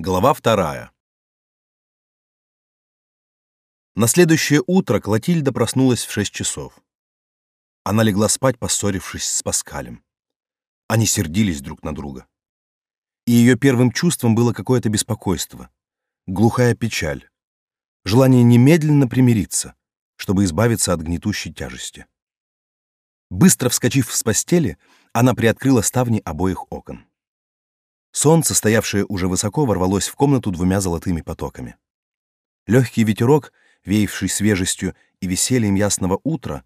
Глава вторая. На следующее утро Клотильда проснулась в шесть часов. Она легла спать, поссорившись с Паскалем. Они сердились друг на друга. И ее первым чувством было какое-то беспокойство, глухая печаль, желание немедленно примириться, чтобы избавиться от гнетущей тяжести. Быстро вскочив с постели, она приоткрыла ставни обоих окон. Солнце, стоявшее уже высоко, ворвалось в комнату двумя золотыми потоками. Легкий ветерок, веявший свежестью и весельем ясного утра,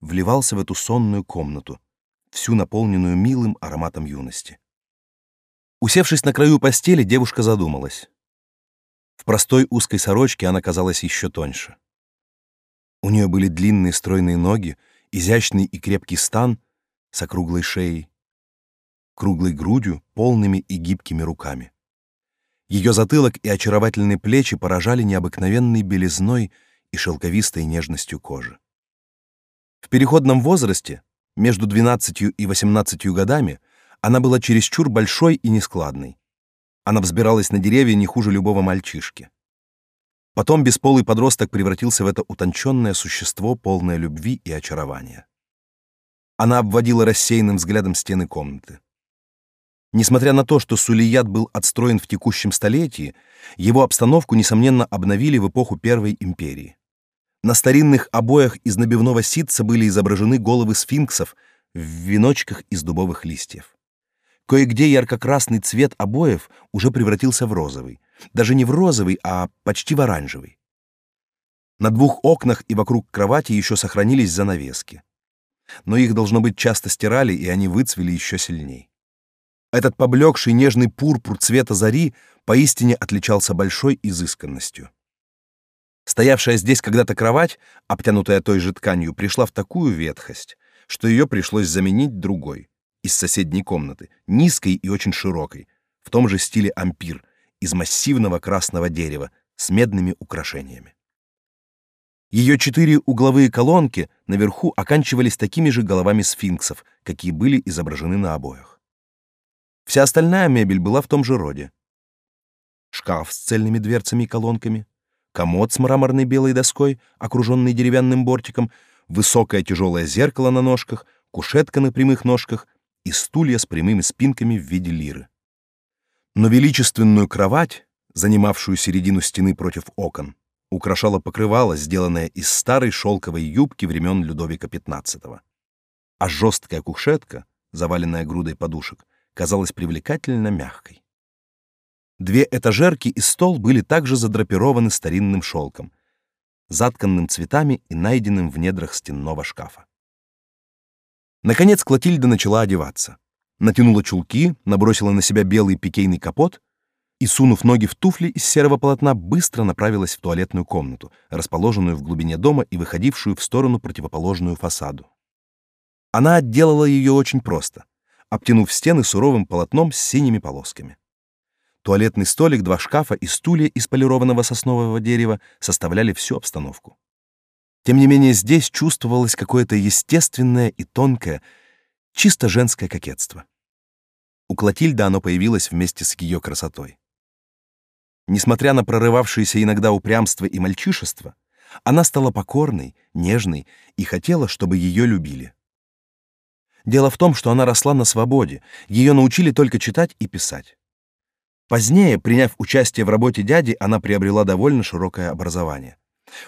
вливался в эту сонную комнату, всю наполненную милым ароматом юности. Усевшись на краю постели, девушка задумалась. В простой узкой сорочке она казалась еще тоньше. У нее были длинные стройные ноги, изящный и крепкий стан с округлой шеей, круглой грудью, полными и гибкими руками. Ее затылок и очаровательные плечи поражали необыкновенной белизной и шелковистой нежностью кожи. В переходном возрасте, между 12 и 18 годами, она была чересчур большой и нескладной. Она взбиралась на деревья не хуже любого мальчишки. Потом бесполый подросток превратился в это утонченное существо, полное любви и очарования. Она обводила рассеянным взглядом стены комнаты. Несмотря на то, что Сулият был отстроен в текущем столетии, его обстановку, несомненно, обновили в эпоху Первой империи. На старинных обоях из набивного ситца были изображены головы сфинксов в веночках из дубовых листьев. Кое-где ярко-красный цвет обоев уже превратился в розовый. Даже не в розовый, а почти в оранжевый. На двух окнах и вокруг кровати еще сохранились занавески. Но их, должно быть, часто стирали, и они выцвели еще сильней. Этот поблекший нежный пурпур цвета зари поистине отличался большой изысканностью. Стоявшая здесь когда-то кровать, обтянутая той же тканью, пришла в такую ветхость, что ее пришлось заменить другой, из соседней комнаты, низкой и очень широкой, в том же стиле ампир, из массивного красного дерева с медными украшениями. Ее четыре угловые колонки наверху оканчивались такими же головами сфинксов, какие были изображены на обоях. Вся остальная мебель была в том же роде. Шкаф с цельными дверцами и колонками, комод с мраморной белой доской, окруженный деревянным бортиком, высокое тяжелое зеркало на ножках, кушетка на прямых ножках и стулья с прямыми спинками в виде лиры. Но величественную кровать, занимавшую середину стены против окон, украшала покрывало, сделанное из старой шелковой юбки времен Людовика XV. А жесткая кушетка, заваленная грудой подушек, казалась привлекательно мягкой. Две этажерки и стол были также задрапированы старинным шелком, затканным цветами и найденным в недрах стенного шкафа. Наконец Клотильда начала одеваться. Натянула чулки, набросила на себя белый пикейный капот и, сунув ноги в туфли из серого полотна, быстро направилась в туалетную комнату, расположенную в глубине дома и выходившую в сторону противоположную фасаду. Она отделала ее очень просто обтянув стены суровым полотном с синими полосками. Туалетный столик, два шкафа и стулья из полированного соснового дерева составляли всю обстановку. Тем не менее, здесь чувствовалось какое-то естественное и тонкое, чисто женское кокетство. У Клотильды оно появилось вместе с ее красотой. Несмотря на прорывавшееся иногда упрямство и мальчишество, она стала покорной, нежной и хотела, чтобы ее любили. Дело в том, что она росла на свободе, ее научили только читать и писать. Позднее, приняв участие в работе дяди, она приобрела довольно широкое образование.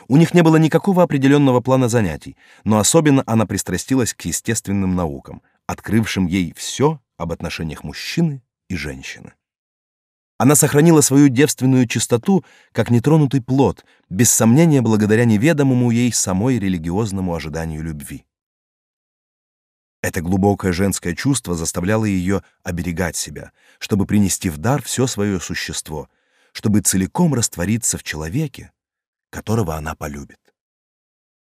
У них не было никакого определенного плана занятий, но особенно она пристрастилась к естественным наукам, открывшим ей все об отношениях мужчины и женщины. Она сохранила свою девственную чистоту как нетронутый плод, без сомнения благодаря неведомому ей самой религиозному ожиданию любви. Это глубокое женское чувство заставляло ее оберегать себя, чтобы принести в дар все свое существо, чтобы целиком раствориться в человеке, которого она полюбит.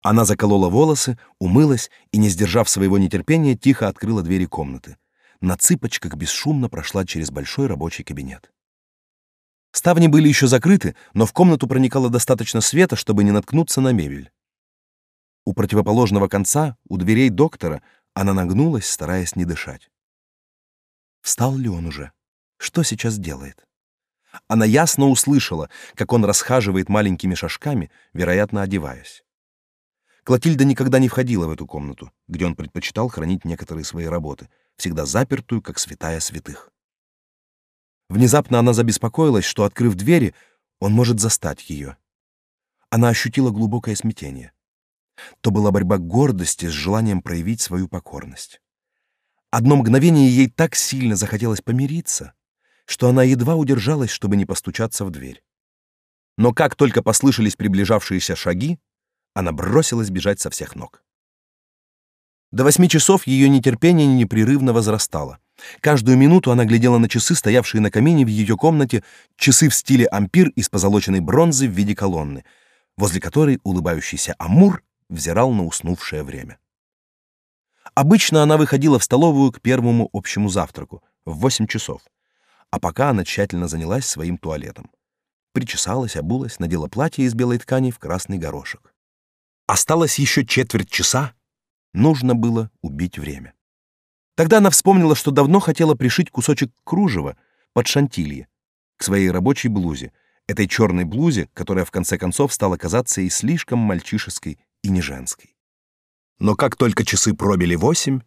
Она заколола волосы, умылась и, не сдержав своего нетерпения, тихо открыла двери комнаты. На цыпочках бесшумно прошла через большой рабочий кабинет. Ставни были еще закрыты, но в комнату проникало достаточно света, чтобы не наткнуться на мебель. У противоположного конца, у дверей доктора, она нагнулась, стараясь не дышать. Встал ли он уже? Что сейчас делает? Она ясно услышала, как он расхаживает маленькими шажками, вероятно, одеваясь. Клотильда никогда не входила в эту комнату, где он предпочитал хранить некоторые свои работы, всегда запертую, как святая святых. Внезапно она забеспокоилась, что, открыв двери, он может застать ее. Она ощутила глубокое смятение. То была борьба гордости с желанием проявить свою покорность. Одно мгновение ей так сильно захотелось помириться, что она едва удержалась, чтобы не постучаться в дверь. Но как только послышались приближавшиеся шаги, она бросилась бежать со всех ног. До восьми часов ее нетерпение непрерывно возрастало. Каждую минуту она глядела на часы, стоявшие на камине в ее комнате, часы в стиле ампир из позолоченной бронзы в виде колонны, возле которой улыбающийся Амур взирал на уснувшее время. Обычно она выходила в столовую к первому общему завтраку в восемь часов, а пока она тщательно занялась своим туалетом. Причесалась, обулась, надела платье из белой ткани в красный горошек. Осталось еще четверть часа. Нужно было убить время. Тогда она вспомнила, что давно хотела пришить кусочек кружева под шантилье к своей рабочей блузе, этой черной блузе, которая в конце концов стала казаться и слишком мальчишеской, и не женской. Но как только часы пробили восемь,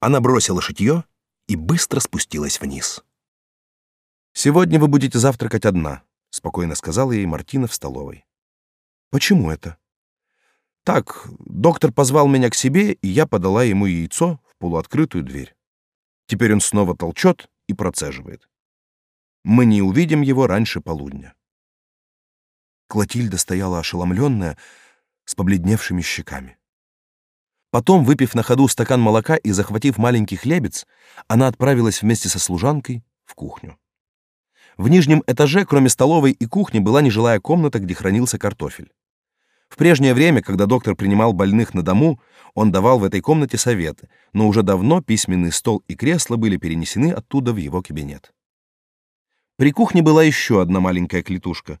она бросила шитье и быстро спустилась вниз. «Сегодня вы будете завтракать одна», — спокойно сказала ей Мартина в столовой. «Почему это?» «Так, доктор позвал меня к себе, и я подала ему яйцо в полуоткрытую дверь. Теперь он снова толчет и процеживает. Мы не увидим его раньше полудня». Клотильда стояла ошеломленная, с побледневшими щеками. Потом, выпив на ходу стакан молока и захватив маленький хлебец, она отправилась вместе со служанкой в кухню. В нижнем этаже, кроме столовой и кухни, была нежилая комната, где хранился картофель. В прежнее время, когда доктор принимал больных на дому, он давал в этой комнате советы, но уже давно письменный стол и кресло были перенесены оттуда в его кабинет. При кухне была еще одна маленькая клетушка.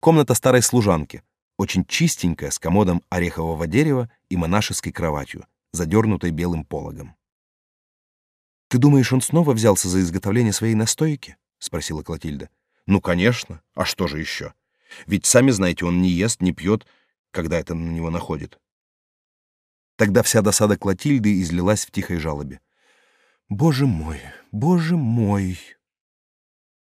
Комната старой служанки, очень чистенькая, с комодом орехового дерева и монашеской кроватью, задернутой белым пологом. «Ты думаешь, он снова взялся за изготовление своей настойки?» — спросила Клотильда. «Ну, конечно. А что же еще? Ведь, сами знаете, он не ест, не пьет, когда это на него находит». Тогда вся досада Клотильды излилась в тихой жалобе. «Боже мой, боже мой!»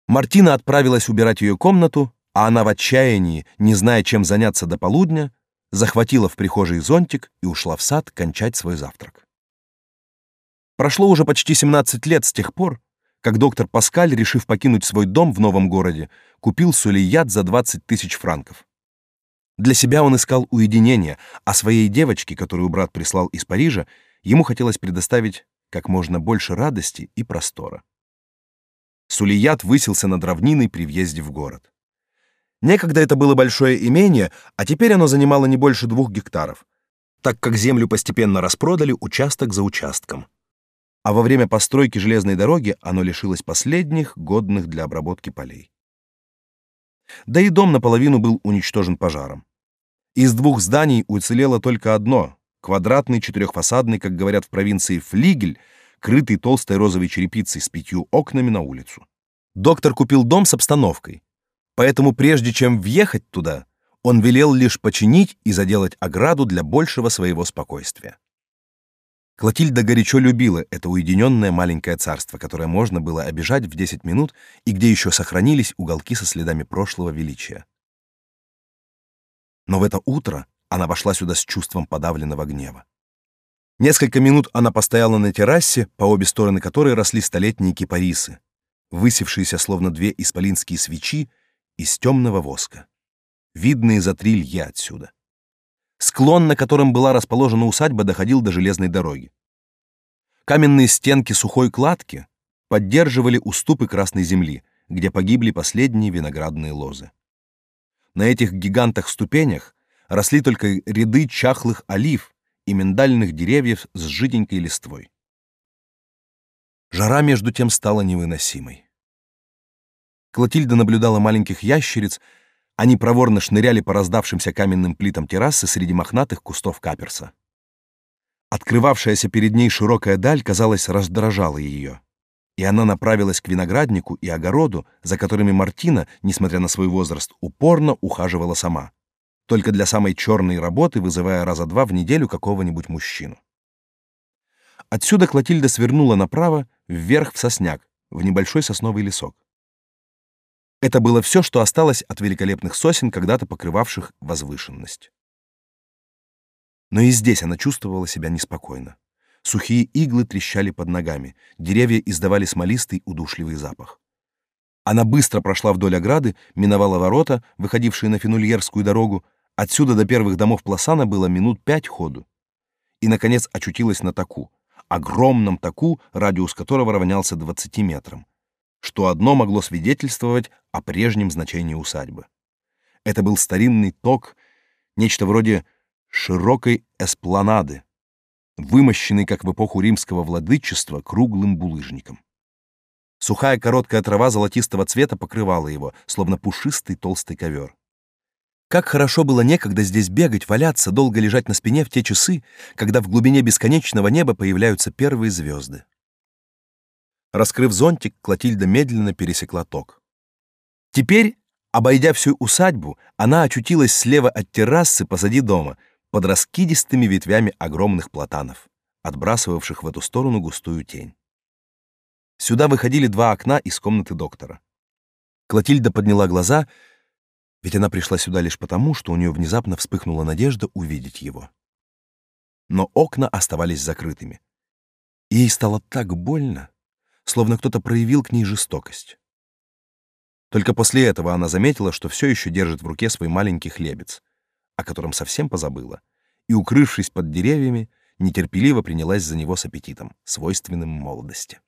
Мартина отправилась убирать ее комнату, а она в отчаянии, не зная, чем заняться до полудня, захватила в прихожей зонтик и ушла в сад кончать свой завтрак. Прошло уже почти 17 лет с тех пор, как доктор Паскаль, решив покинуть свой дом в новом городе, купил сулейят за 20 тысяч франков. Для себя он искал уединения, а своей девочке, которую брат прислал из Парижа, ему хотелось предоставить как можно больше радости и простора. Сулият высился над равниной при въезде в город. Некогда это было большое имение, а теперь оно занимало не больше двух гектаров, так как землю постепенно распродали участок за участком. А во время постройки железной дороги оно лишилось последних, годных для обработки полей. Да и дом наполовину был уничтожен пожаром. Из двух зданий уцелело только одно — квадратный четырехфасадный, как говорят в провинции, флигель, крытый толстой розовой черепицей с пятью окнами на улицу. Доктор купил дом с обстановкой, Поэтому прежде чем въехать туда, он велел лишь починить и заделать ограду для большего своего спокойствия. Клотильда горячо любила это уединенное маленькое царство, которое можно было обижать в 10 минут и где еще сохранились уголки со следами прошлого величия. Но в это утро она вошла сюда с чувством подавленного гнева. Несколько минут она постояла на террасе, по обе стороны которой росли столетние кипарисы, высевшиеся словно две исполинские свечи из темного воска, видные за три лья отсюда. Склон, на котором была расположена усадьба, доходил до железной дороги. Каменные стенки сухой кладки поддерживали уступы красной земли, где погибли последние виноградные лозы. На этих гигантах-ступенях росли только ряды чахлых олив и миндальных деревьев с жиденькой листвой. Жара между тем стала невыносимой. Клотильда наблюдала маленьких ящериц, они проворно шныряли по раздавшимся каменным плитам террасы среди мохнатых кустов каперса. Открывавшаяся перед ней широкая даль, казалось, раздражала ее. и она направилась к винограднику и огороду, за которыми Мартина, несмотря на свой возраст, упорно ухаживала сама, только для самой черной работы вызывая раза два в неделю какого-нибудь мужчину. Отсюда Клотильда свернула направо, вверх в сосняк, в небольшой сосновый лесок. Это было все, что осталось от великолепных сосен, когда-то покрывавших возвышенность. Но и здесь она чувствовала себя неспокойно. Сухие иглы трещали под ногами, деревья издавали смолистый удушливый запах. Она быстро прошла вдоль ограды, миновала ворота, выходившие на Фенульерскую дорогу. Отсюда до первых домов Пласана было минут пять ходу. И, наконец, очутилась на таку, огромном таку, радиус которого равнялся 20 метрам, что одно могло свидетельствовать о прежнем значении усадьбы. Это был старинный ток, нечто вроде широкой эспланады, вымощенный, как в эпоху римского владычества, круглым булыжником. Сухая короткая трава золотистого цвета покрывала его, словно пушистый толстый ковер. Как хорошо было некогда здесь бегать, валяться, долго лежать на спине в те часы, когда в глубине бесконечного неба появляются первые звезды. Раскрыв зонтик, Клотильда медленно пересекла ток. Теперь, обойдя всю усадьбу, она очутилась слева от террасы позади дома, под раскидистыми ветвями огромных платанов, отбрасывавших в эту сторону густую тень. Сюда выходили два окна из комнаты доктора. Клотильда подняла глаза — ведь она пришла сюда лишь потому, что у нее внезапно вспыхнула надежда увидеть его. Но окна оставались закрытыми. Ей стало так больно, словно кто-то проявил к ней жестокость. Только после этого она заметила, что все еще держит в руке свой маленький хлебец, о котором совсем позабыла, и, укрывшись под деревьями, нетерпеливо принялась за него с аппетитом, свойственным молодости.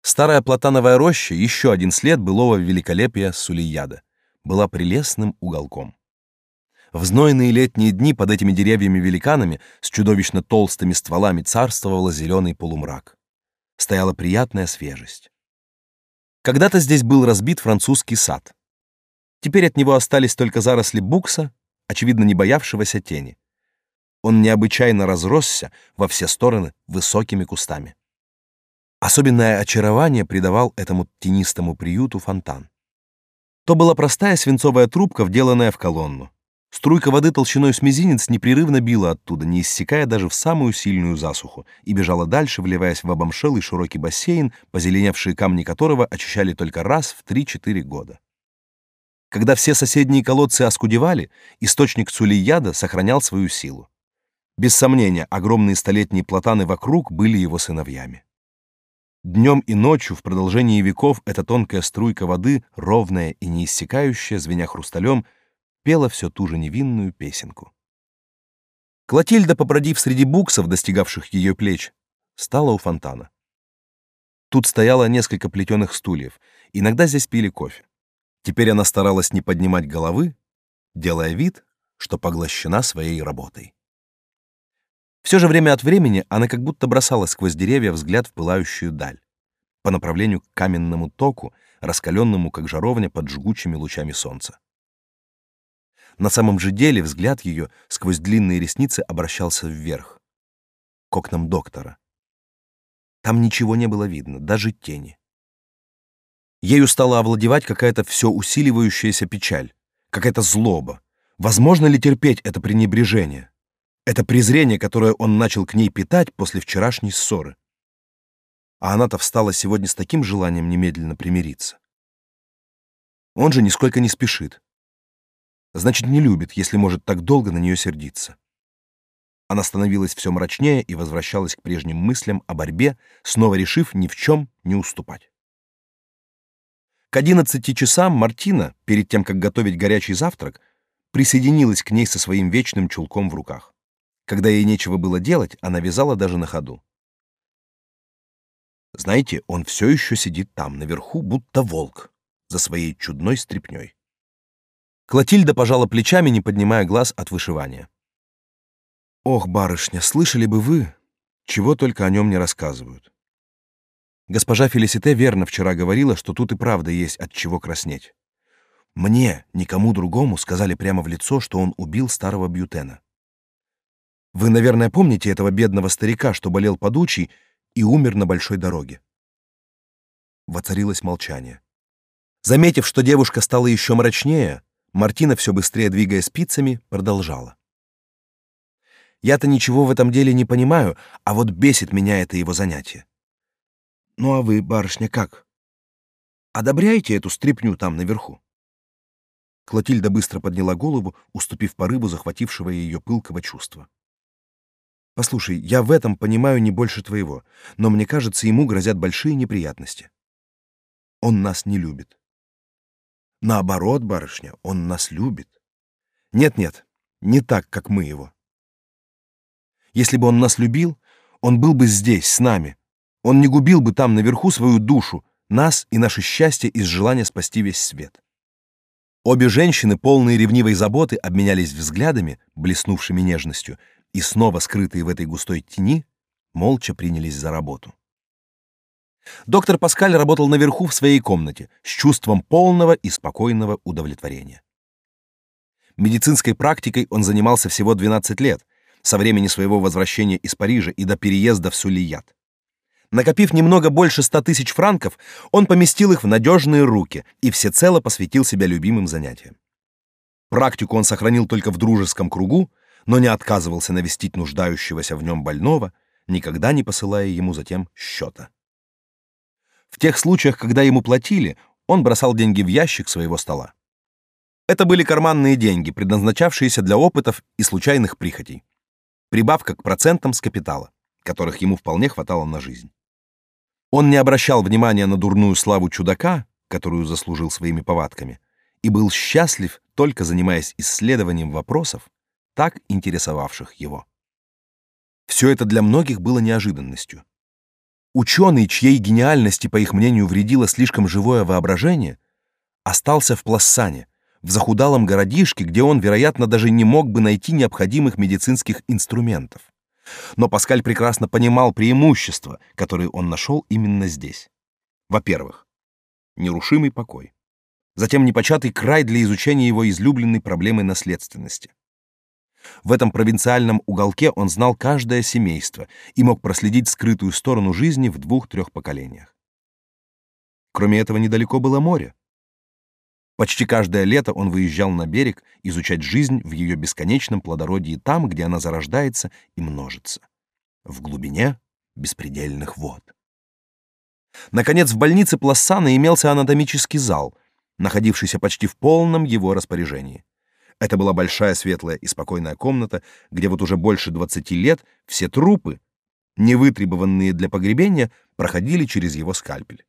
Старая платановая роща — еще один след былого великолепия Сулияда — была прелестным уголком. В знойные летние дни под этими деревьями-великанами с чудовищно толстыми стволами царствовал зеленый полумрак. Стояла приятная свежесть. Когда-то здесь был разбит французский сад. Теперь от него остались только заросли букса, очевидно, не боявшегося тени. Он необычайно разросся во все стороны высокими кустами. Особенное очарование придавал этому тенистому приюту фонтан. То была простая свинцовая трубка, вделанная в колонну. Струйка воды толщиной с мизинец непрерывно била оттуда, не иссякая даже в самую сильную засуху, и бежала дальше, вливаясь в обомшелый широкий бассейн, позеленевшие камни которого очищали только раз в 3-4 года. Когда все соседние колодцы оскудевали, источник Цулияда сохранял свою силу. Без сомнения, огромные столетние платаны вокруг были его сыновьями. Днем и ночью в продолжении веков эта тонкая струйка воды, ровная и неиссякающая, звеня хрусталем, пела все ту же невинную песенку. Клотильда, побродив среди буксов, достигавших ее плеч, стала у фонтана. Тут стояло несколько плетеных стульев. Иногда здесь пили кофе. Теперь она старалась не поднимать головы, делая вид, что поглощена своей работой. Все же время от времени она как будто бросала сквозь деревья взгляд в пылающую даль, по направлению к каменному току, раскаленному, как жаровня, под жгучими лучами солнца. На самом же деле взгляд ее сквозь длинные ресницы обращался вверх, к окнам доктора. Там ничего не было видно, даже тени. Ею стала овладевать какая-то все усиливающаяся печаль, какая-то злоба. Возможно ли терпеть это пренебрежение? Это презрение, которое он начал к ней питать после вчерашней ссоры. А она-то встала сегодня с таким желанием немедленно примириться. Он же нисколько не спешит. Значит, не любит, если может так долго на нее сердиться. Она становилась все мрачнее и возвращалась к прежним мыслям о борьбе, снова решив ни в чем не уступать. К одиннадцати часам Мартина, перед тем, как готовить горячий завтрак, присоединилась к ней со своим вечным чулком в руках. Когда ей нечего было делать, она вязала даже на ходу. Знаете, он все еще сидит там, наверху, будто волк, за своей чудной стряпнёй. Клотильда пожала плечами, не поднимая глаз от вышивания. «Ох, барышня, слышали бы вы, чего только о нем не рассказывают. Госпожа Фелисите верно вчера говорила, что тут и правда есть от чего краснеть. Мне, никому другому, сказали прямо в лицо, что он убил старого Бьютена. Вы, наверное, помните этого бедного старика, что болел подучий и умер на большой дороге. Воцарилось молчание. Заметив, что девушка стала еще мрачнее, Мартина, все быстрее двигая спицами, продолжала. «Я-то ничего в этом деле не понимаю, а вот бесит меня это его занятие. Ну а вы, барышня, как? Одобряете эту стряпню там наверху?» Клотильда быстро подняла голову, уступив порыву захватившего ее пылкого чувства. «Послушай, я в этом понимаю не больше твоего, но мне кажется, ему грозят большие неприятности. Он нас не любит. Наоборот, барышня, он нас любит. Нет-нет, не так, как мы его. Если бы он нас любил, он был бы здесь, с нами. Он не губил бы там наверху свою душу, нас и наше счастье из желания спасти весь свет. Обе женщины, полные ревнивой заботы, обменялись взглядами, блеснувшими нежностью, и снова скрытые в этой густой тени, молча принялись за работу. Доктор Паскаль работал наверху в своей комнате с чувством полного и спокойного удовлетворения. Медицинской практикой он занимался всего 12 лет, со времени своего возвращения из Парижа и до переезда в Сулият. Накопив немного больше ста тысяч франков, он поместил их в надежные руки и всецело посвятил себя любимым занятиям. Практику он сохранил только в дружеском кругу, но не отказывался навестить нуждающегося в нем больного, никогда не посылая ему затем счета. В тех случаях, когда ему платили, он бросал деньги в ящик своего стола. Это были карманные деньги, предназначавшиеся для опытов и случайных прихотей. Прибавка к процентам с капитала, которых ему вполне хватало на жизнь. Он не обращал внимания на дурную славу чудака, которую заслужил своими повадками, и был счастлив, только занимаясь исследованием вопросов, так интересовавших его. Все это для многих было неожиданностью. Ученый, чьей гениальности, по их мнению, вредило слишком живое воображение, остался в Плассане, в захудалом городишке, где он, вероятно, даже не мог бы найти необходимых медицинских инструментов. Но Паскаль прекрасно понимал преимущества, которые он нашел именно здесь. Во-первых, нерушимый покой. Затем непочатый край для изучения его излюбленной проблемы наследственности. В этом провинциальном уголке он знал каждое семейство и мог проследить скрытую сторону жизни в двух-трех поколениях. Кроме этого, недалеко было море. Почти каждое лето он выезжал на берег изучать жизнь в ее бесконечном плодородии там, где она зарождается и множится, в глубине беспредельных вод. Наконец, в больнице Плассана имелся анатомический зал, находившийся почти в полном его распоряжении. Это была большая светлая и спокойная комната, где вот уже больше 20 лет все трупы, не вытребованные для погребения, проходили через его скальпель.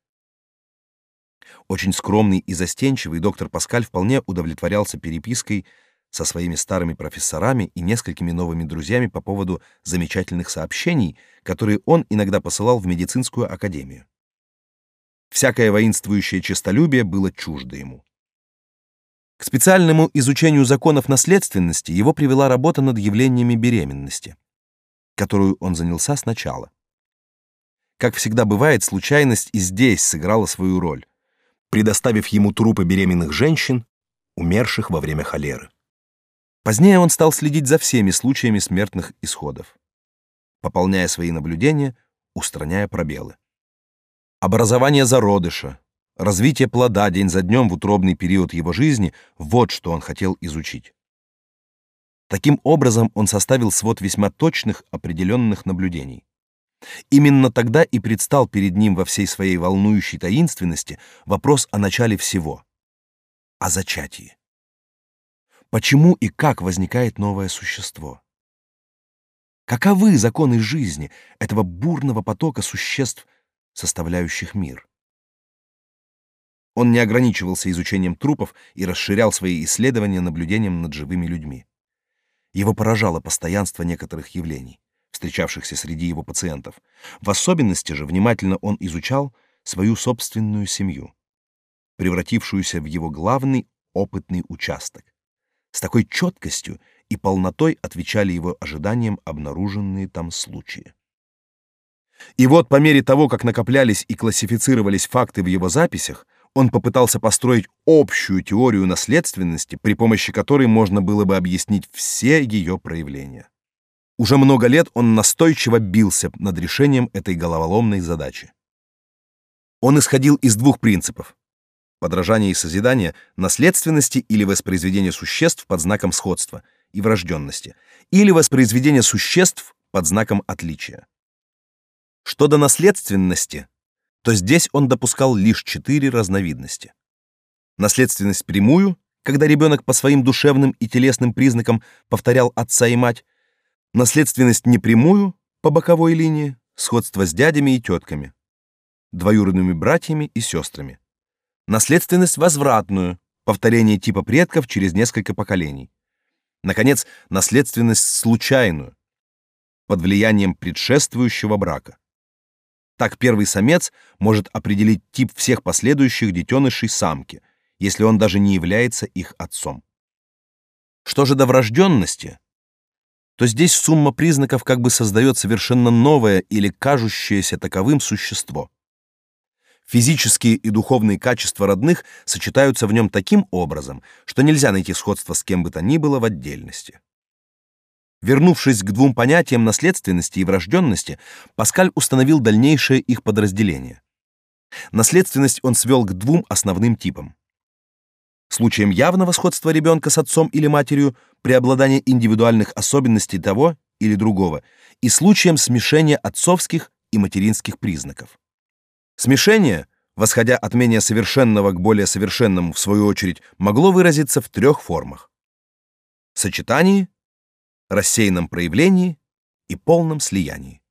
Очень скромный и застенчивый доктор Паскаль вполне удовлетворялся перепиской со своими старыми профессорами и несколькими новыми друзьями по поводу замечательных сообщений, которые он иногда посылал в медицинскую академию. Всякое воинствующее честолюбие было чуждо ему. К специальному изучению законов наследственности его привела работа над явлениями беременности, которую он занялся сначала. Как всегда бывает, случайность и здесь сыграла свою роль, предоставив ему трупы беременных женщин, умерших во время холеры. Позднее он стал следить за всеми случаями смертных исходов, пополняя свои наблюдения, устраняя пробелы. Образование зародыша, Развитие плода день за днем в утробный период его жизни — вот что он хотел изучить. Таким образом, он составил свод весьма точных, определенных наблюдений. Именно тогда и предстал перед ним во всей своей волнующей таинственности вопрос о начале всего — о зачатии. Почему и как возникает новое существо? Каковы законы жизни этого бурного потока существ, составляющих мир? Он не ограничивался изучением трупов и расширял свои исследования наблюдением над живыми людьми. Его поражало постоянство некоторых явлений, встречавшихся среди его пациентов. В особенности же внимательно он изучал свою собственную семью, превратившуюся в его главный опытный участок. С такой четкостью и полнотой отвечали его ожиданиям обнаруженные там случаи. И вот по мере того, как накоплялись и классифицировались факты в его записях, он попытался построить общую теорию наследственности, при помощи которой можно было бы объяснить все ее проявления. Уже много лет он настойчиво бился над решением этой головоломной задачи. Он исходил из двух принципов: подражания и созидания, наследственности или воспроизведения существ под знаком сходства и врожденности, или воспроизведения существ под знаком отличия. Что до наследственности, то здесь он допускал лишь четыре разновидности. Наследственность прямую, когда ребенок по своим душевным и телесным признакам повторял отца и мать, наследственность непрямую, по боковой линии, сходство с дядями и тетками, двоюродными братьями и сестрами. Наследственность возвратную, повторение типа предков через несколько поколений. Наконец, наследственность случайную, под влиянием предшествующего брака. Так первый самец может определить тип всех последующих детенышей самки, если он даже не является их отцом. Что же до врожденности, то здесь сумма признаков как бы создает совершенно новое или кажущееся таковым существо. Физические и духовные качества родных сочетаются в нем таким образом, что нельзя найти сходство с кем бы то ни было в отдельности. Вернувшись к двум понятиям наследственности и врожденности, Паскаль установил дальнейшее их подразделение. Наследственность он свел к двум основным типам. Случаем явного сходства ребенка с отцом или матерью, преобладания индивидуальных особенностей того или другого, и случаем смешения отцовских и материнских признаков. Смешение, восходя от менее совершенного к более совершенному, в свою очередь, могло выразиться в трех формах: сочетании, рассеянном проявлении и полном слиянии.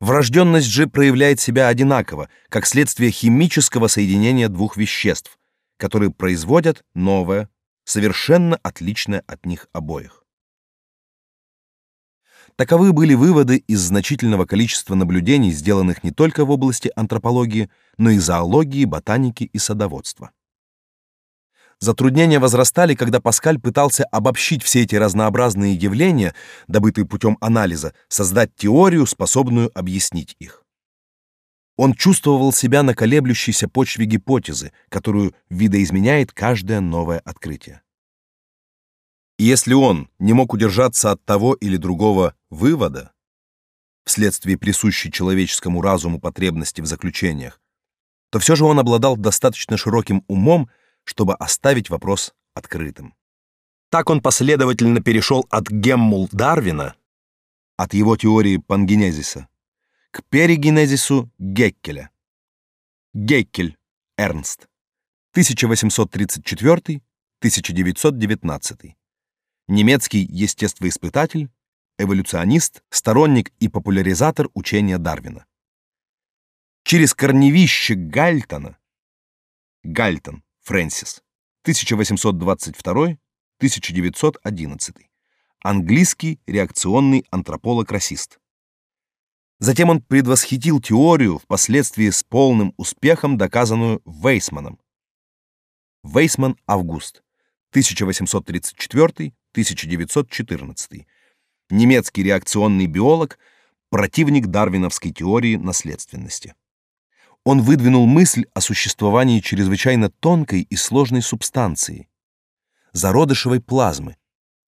Врожденность же проявляет себя одинаково, как следствие химического соединения двух веществ, которые производят новое, совершенно отличное от них обоих. Таковы были выводы из значительного количества наблюдений, сделанных не только в области антропологии, но и зоологии, ботаники и садоводства. Затруднения возрастали, когда Паскаль пытался обобщить все эти разнообразные явления, добытые путем анализа, создать теорию, способную объяснить их. Он чувствовал себя на колеблющейся почве гипотезы, которую видоизменяет каждое новое открытие. И если он не мог удержаться от того или другого вывода, вследствие присущей человеческому разуму потребности в заключениях, то все же он обладал достаточно широким умом, чтобы оставить вопрос открытым. Так он последовательно перешел от Геммул Дарвина, от его теории пангенезиса, к перигенезису Геккеля. Геккель Эрнст, 1834-1919 немецкий естествоиспытатель, эволюционист, сторонник и популяризатор учения Дарвина. Через корневище Гальтона Гальтон Фрэнсис 1822-1911 английский реакционный антрополог-расист. Затем он предвосхитил теорию, впоследствии с полным успехом доказанную Вейсманом. Вейсман Август 1834 1914. Немецкий реакционный биолог, противник дарвиновской теории наследственности. Он выдвинул мысль о существовании чрезвычайно тонкой и сложной субстанции зародышевой плазмы,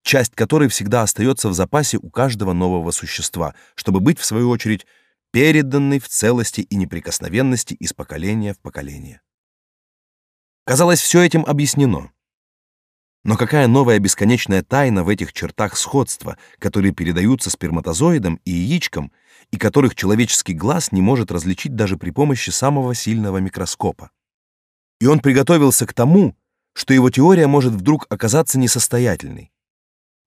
часть которой всегда остается в запасе у каждого нового существа, чтобы быть в свою очередь переданной в целости и неприкосновенности из поколения в поколение. Казалось, все этим объяснено. Но какая новая бесконечная тайна в этих чертах сходства, которые передаются сперматозоидам и яичкам, и которых человеческий глаз не может различить даже при помощи самого сильного микроскопа. И он приготовился к тому, что его теория может вдруг оказаться несостоятельной.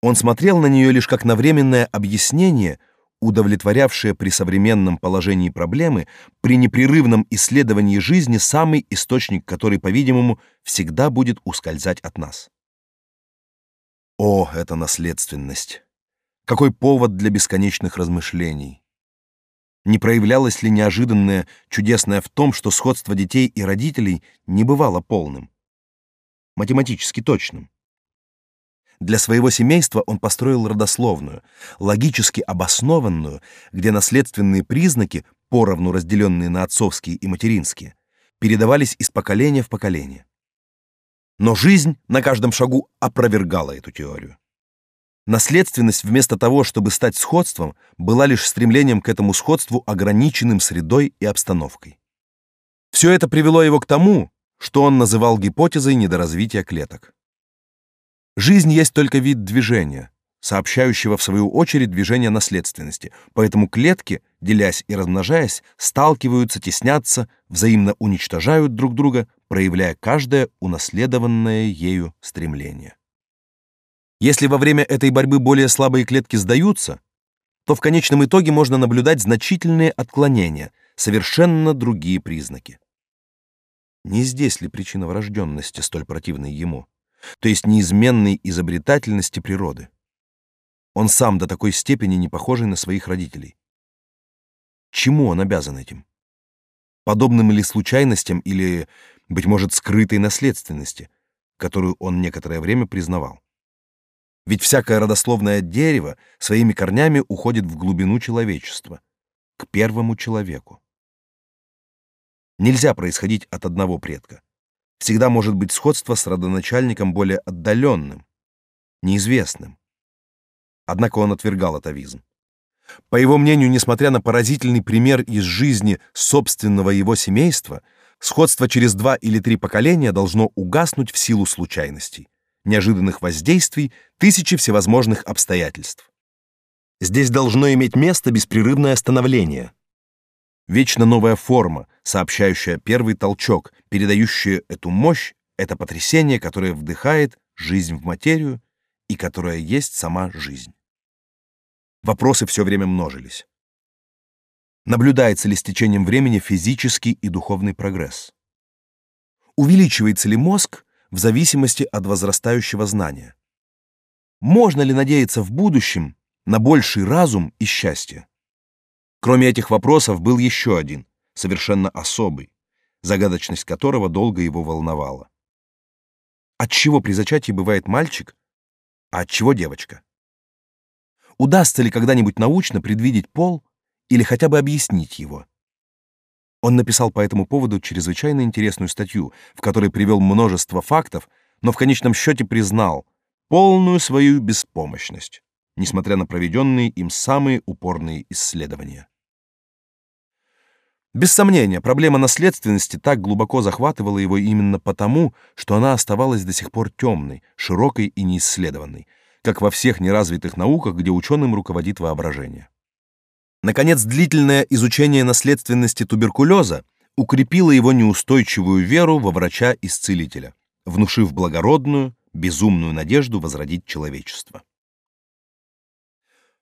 Он смотрел на нее лишь как на временное объяснение, удовлетворявшее при современном положении проблемы, при непрерывном исследовании жизни самый источник, который, по-видимому, всегда будет ускользать от нас. О, эта наследственность! Какой повод для бесконечных размышлений! Не проявлялось ли неожиданное, чудесное в том, что сходство детей и родителей не бывало полным, математически точным? Для своего семейства он построил родословную, логически обоснованную, где наследственные признаки, поровну разделенные на отцовские и материнские, передавались из поколения в поколение. Но жизнь на каждом шагу опровергала эту теорию. Наследственность вместо того, чтобы стать сходством, была лишь стремлением к этому сходству ограниченным средой и обстановкой. Все это привело его к тому, что он называл гипотезой недоразвития клеток. Жизнь есть только вид движения, сообщающего в свою очередь движение наследственности, поэтому клетки, делясь и размножаясь, сталкиваются, теснятся, взаимно уничтожают друг друга, проявляя каждое унаследованное ею стремление. Если во время этой борьбы более слабые клетки сдаются, то в конечном итоге можно наблюдать значительные отклонения, совершенно другие признаки. Не здесь ли причина врожденности, столь противной ему, то есть неизменной изобретательности природы? Он сам до такой степени не похожий на своих родителей. Чему он обязан этим? Подобным ли случайностям или, быть может, скрытой наследственности, которую он некоторое время признавал? Ведь всякое родословное дерево своими корнями уходит в глубину человечества, к первому человеку. Нельзя происходить от одного предка. Всегда может быть сходство с родоначальником более отдаленным, неизвестным. Однако он отвергал атовизм. По его мнению, несмотря на поразительный пример из жизни собственного его семейства, сходство через два или три поколения должно угаснуть в силу случайностей, неожиданных воздействий, тысячи всевозможных обстоятельств. Здесь должно иметь место беспрерывное становление. Вечно новая форма, сообщающая первый толчок, передающая эту мощь, это потрясение, которое вдыхает жизнь в материю и которая есть сама жизнь. Вопросы все время множились. Наблюдается ли с течением времени физический и духовный прогресс? Увеличивается ли мозг в зависимости от возрастающего знания? Можно ли надеяться в будущем на больший разум и счастье? Кроме этих вопросов был еще один, совершенно особый, загадочность которого долго его волновала. От чего при зачатии бывает мальчик, а от чего девочка? Удастся ли когда-нибудь научно предвидеть пол или хотя бы объяснить его? Он написал по этому поводу чрезвычайно интересную статью, в которой привел множество фактов, но в конечном счете признал полную свою беспомощность, несмотря на проведенные им самые упорные исследования. Без сомнения, проблема наследственности так глубоко захватывала его именно потому, что она оставалась до сих пор темной, широкой и неисследованной, как во всех неразвитых науках, где ученым руководит воображение. Наконец, длительное изучение наследственности туберкулеза укрепило его неустойчивую веру во врача-исцелителя, внушив благородную, безумную надежду возродить человечество.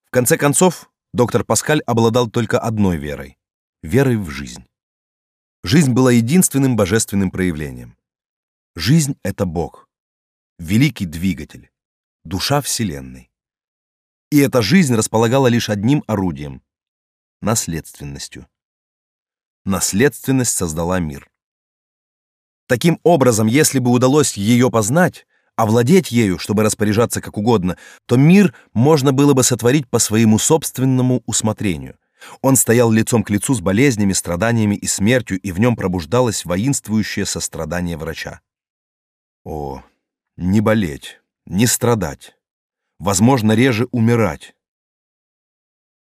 В конце концов, доктор Паскаль обладал только одной верой — верой в жизнь. Жизнь была единственным божественным проявлением. Жизнь — это Бог, великий двигатель, душа Вселенной. И эта жизнь располагала лишь одним орудием — наследственностью. Наследственность создала мир. Таким образом, если бы удалось ее познать, овладеть ею, чтобы распоряжаться как угодно, то мир можно было бы сотворить по своему собственному усмотрению. Он стоял лицом к лицу с болезнями, страданиями и смертью, и в нем пробуждалось воинствующее сострадание врача. О, не болеть, не страдать, возможно, реже умирать.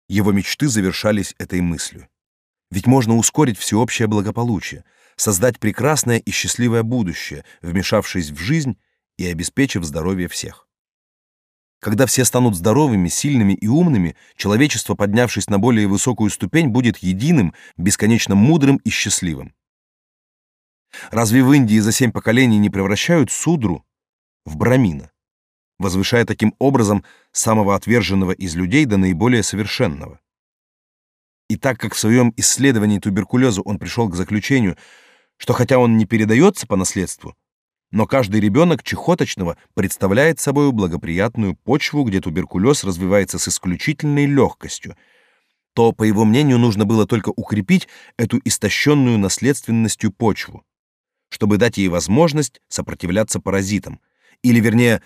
Его мечты завершались этой мыслью. Ведь можно ускорить всеобщее благополучие, создать прекрасное и счастливое будущее, вмешавшись в жизнь и обеспечив здоровье всех. Когда все станут здоровыми, сильными и умными, человечество, поднявшись на более высокую ступень, будет единым, бесконечно мудрым и счастливым. Разве в Индии за семь поколений не превращают судру в брамина? возвышая таким образом самого отверженного из людей до наиболее совершенного. И так как в своем исследовании туберкулеза он пришел к заключению, что хотя он не передается по наследству, но каждый ребенок чехоточного представляет собой благоприятную почву, где туберкулез развивается с исключительной легкостью, то, по его мнению, нужно было только укрепить эту истощенную наследственностью почву, чтобы дать ей возможность сопротивляться паразитам, или, вернее,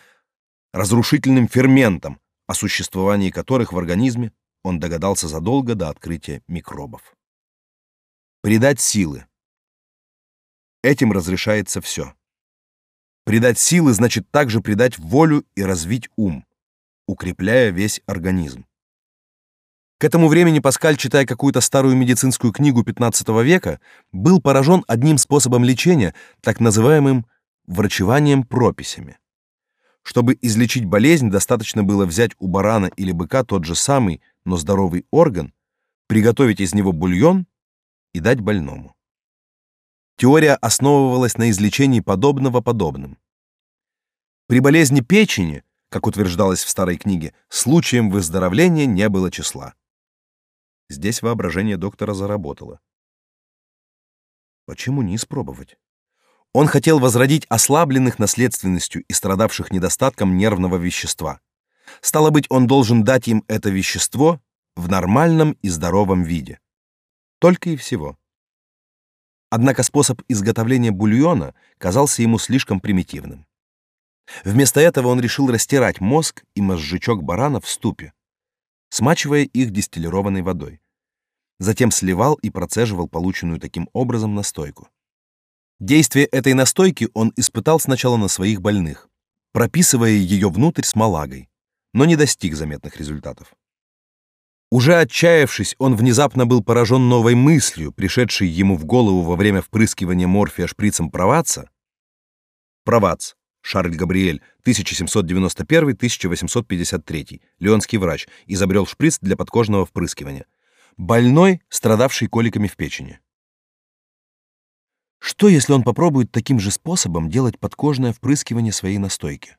разрушительным ферментам, о существовании которых в организме он догадался задолго до открытия микробов. Придать силы. Этим разрешается все. Придать силы значит также придать волю и развить ум, укрепляя весь организм. К этому времени Паскаль, читая какую-то старую медицинскую книгу XV века, был поражен одним способом лечения, так называемым врачеванием прописями. Чтобы излечить болезнь, достаточно было взять у барана или быка тот же самый, но здоровый орган, приготовить из него бульон и дать больному. Теория основывалась на излечении подобного подобным. При болезни печени, как утверждалось в старой книге, случаем выздоровления не было числа. Здесь воображение доктора заработало. Почему не испробовать? Он хотел возродить ослабленных наследственностью и страдавших недостатком нервного вещества. Стало быть, он должен дать им это вещество в нормальном и здоровом виде. Только и всего. Однако способ изготовления бульона казался ему слишком примитивным. Вместо этого он решил растирать мозг и мозжечок барана в ступе, смачивая их дистиллированной водой. Затем сливал и процеживал полученную таким образом настойку. Действие этой настойки он испытал сначала на своих больных, прописывая ее внутрь смолагой, но не достиг заметных результатов. Уже отчаявшись, он внезапно был поражен новой мыслью, пришедшей ему в голову во время впрыскивания морфия шприцем Проваца. Провац, Шарль Габриэль, 1791-1853, леонский врач, изобрел шприц для подкожного впрыскивания. Больной, страдавший коликами в печени. Что, если он попробует таким же способом делать подкожное впрыскивание своей настойки?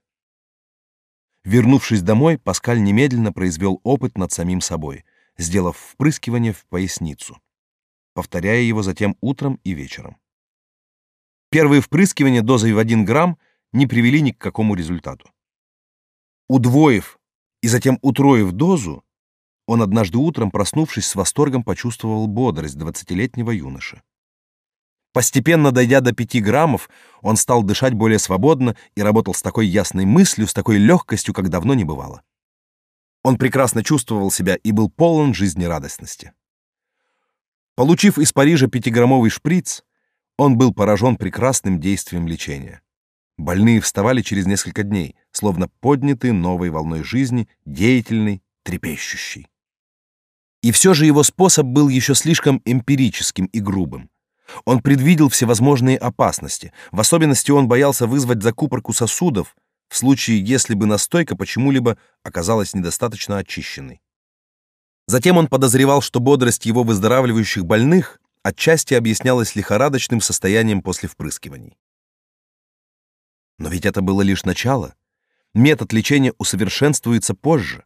Вернувшись домой, Паскаль немедленно произвел опыт над самим собой, сделав впрыскивание в поясницу, повторяя его затем утром и вечером. Первые впрыскивания дозой в 1 грамм не привели ни к какому результату. Удвоив и затем утроив дозу, он однажды утром, проснувшись с восторгом, почувствовал бодрость двадцатилетнего юноши. Постепенно дойдя до 5 граммов, он стал дышать более свободно и работал с такой ясной мыслью, с такой легкостью, как давно не бывало. Он прекрасно чувствовал себя и был полон жизнерадостности. Получив из Парижа пятиграммовый шприц, он был поражен прекрасным действием лечения. Больные вставали через несколько дней, словно поднятые новой волной жизни, деятельной, трепещущей. И все же его способ был еще слишком эмпирическим и грубым. Он предвидел всевозможные опасности. В особенности он боялся вызвать закупорку сосудов в случае, если бы настойка почему-либо оказалась недостаточно очищенной. Затем он подозревал, что бодрость его выздоравливающих больных отчасти объяснялась лихорадочным состоянием после впрыскиваний. Но ведь это было лишь начало. Метод лечения усовершенствуется позже.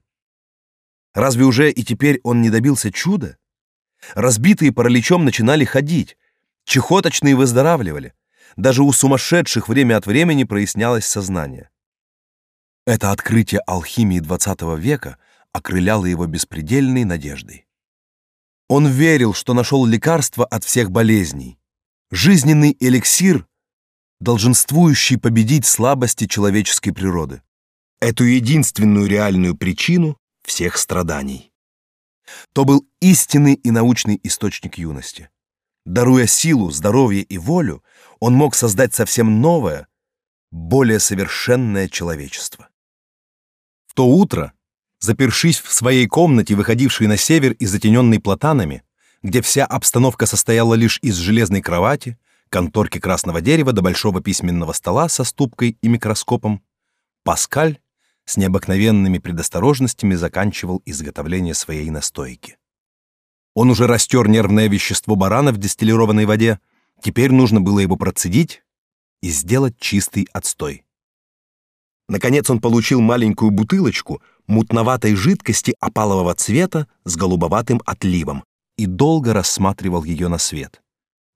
Разве уже и теперь он не добился чуда? Разбитые параличом начинали ходить, Чехоточные выздоравливали. Даже у сумасшедших время от времени прояснялось сознание. Это открытие алхимии XX века окрыляло его беспредельной надеждой. Он верил, что нашел лекарство от всех болезней, жизненный эликсир, долженствующий победить слабости человеческой природы, эту единственную реальную причину всех страданий. То был истинный и научный источник юности. Даруя силу, здоровье и волю, он мог создать совсем новое, более совершенное человечество. В то утро, запершись в своей комнате, выходившей на север и затененной платанами, где вся обстановка состояла лишь из железной кровати, конторки красного дерева до большого письменного стола со ступкой и микроскопом, Паскаль с необыкновенными предосторожностями заканчивал изготовление своей настойки. Он уже растер нервное вещество барана в дистиллированной воде. Теперь нужно было его процедить и сделать чистый отстой. Наконец он получил маленькую бутылочку мутноватой жидкости опалового цвета с голубоватым отливом и долго рассматривал ее на свет,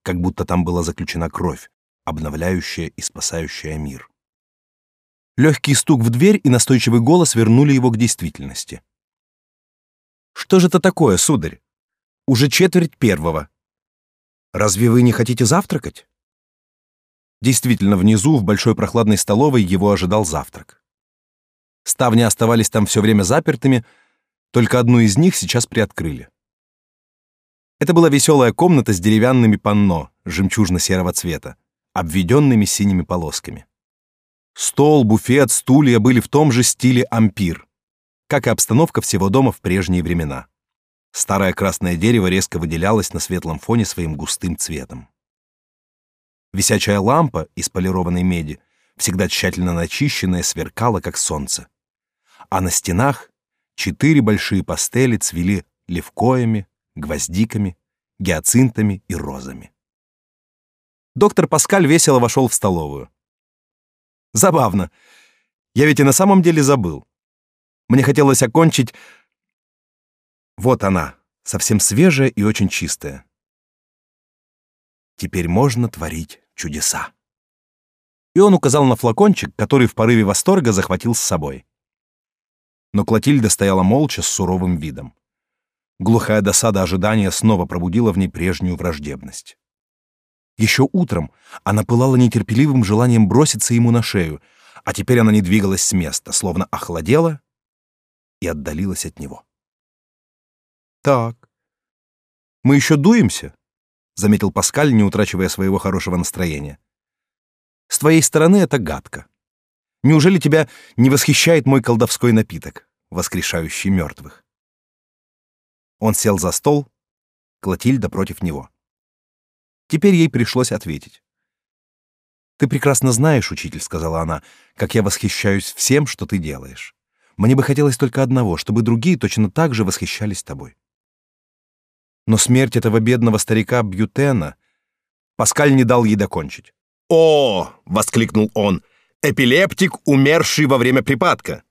как будто там была заключена кровь, обновляющая и спасающая мир. Легкий стук в дверь и настойчивый голос вернули его к действительности. «Что же это такое, сударь?» Уже четверть первого. Разве вы не хотите завтракать? Действительно, внизу, в большой прохладной столовой, его ожидал завтрак. Ставни оставались там все время запертыми, только одну из них сейчас приоткрыли. Это была веселая комната с деревянными панно жемчужно-серого цвета, обведенными синими полосками. Стол, буфет, стулья были в том же стиле ампир, как и обстановка всего дома в прежние времена. Старое красное дерево резко выделялось на светлом фоне своим густым цветом. Висячая лампа из полированной меди, всегда тщательно начищенная, сверкала, как солнце. А на стенах четыре большие пастели цвели левкоями, гвоздиками, гиацинтами и розами. Доктор Паскаль весело вошел в столовую. Забавно. Я ведь и на самом деле забыл. Мне хотелось окончить... Вот она, совсем свежая и очень чистая. Теперь можно творить чудеса. И он указал на флакончик, который в порыве восторга захватил с собой. Но Клотильда стояла молча с суровым видом. Глухая досада ожидания снова пробудила в ней прежнюю враждебность. Еще утром она пылала нетерпеливым желанием броситься ему на шею, а теперь она не двигалась с места, словно охладела и отдалилась от него. «Так, мы еще дуемся?» — заметил Паскаль, не утрачивая своего хорошего настроения. «С твоей стороны это гадко. Неужели тебя не восхищает мой колдовской напиток, воскрешающий мертвых?» Он сел за стол, Клотильда против него. Теперь ей пришлось ответить. «Ты прекрасно знаешь, учитель», — сказала она, — «как я восхищаюсь всем, что ты делаешь. Мне бы хотелось только одного, чтобы другие точно так же восхищались тобой». Но смерть этого бедного старика Бьютена... Паскаль не дал ей докончить. «О!» — воскликнул он. «Эпилептик, умерший во время припадка!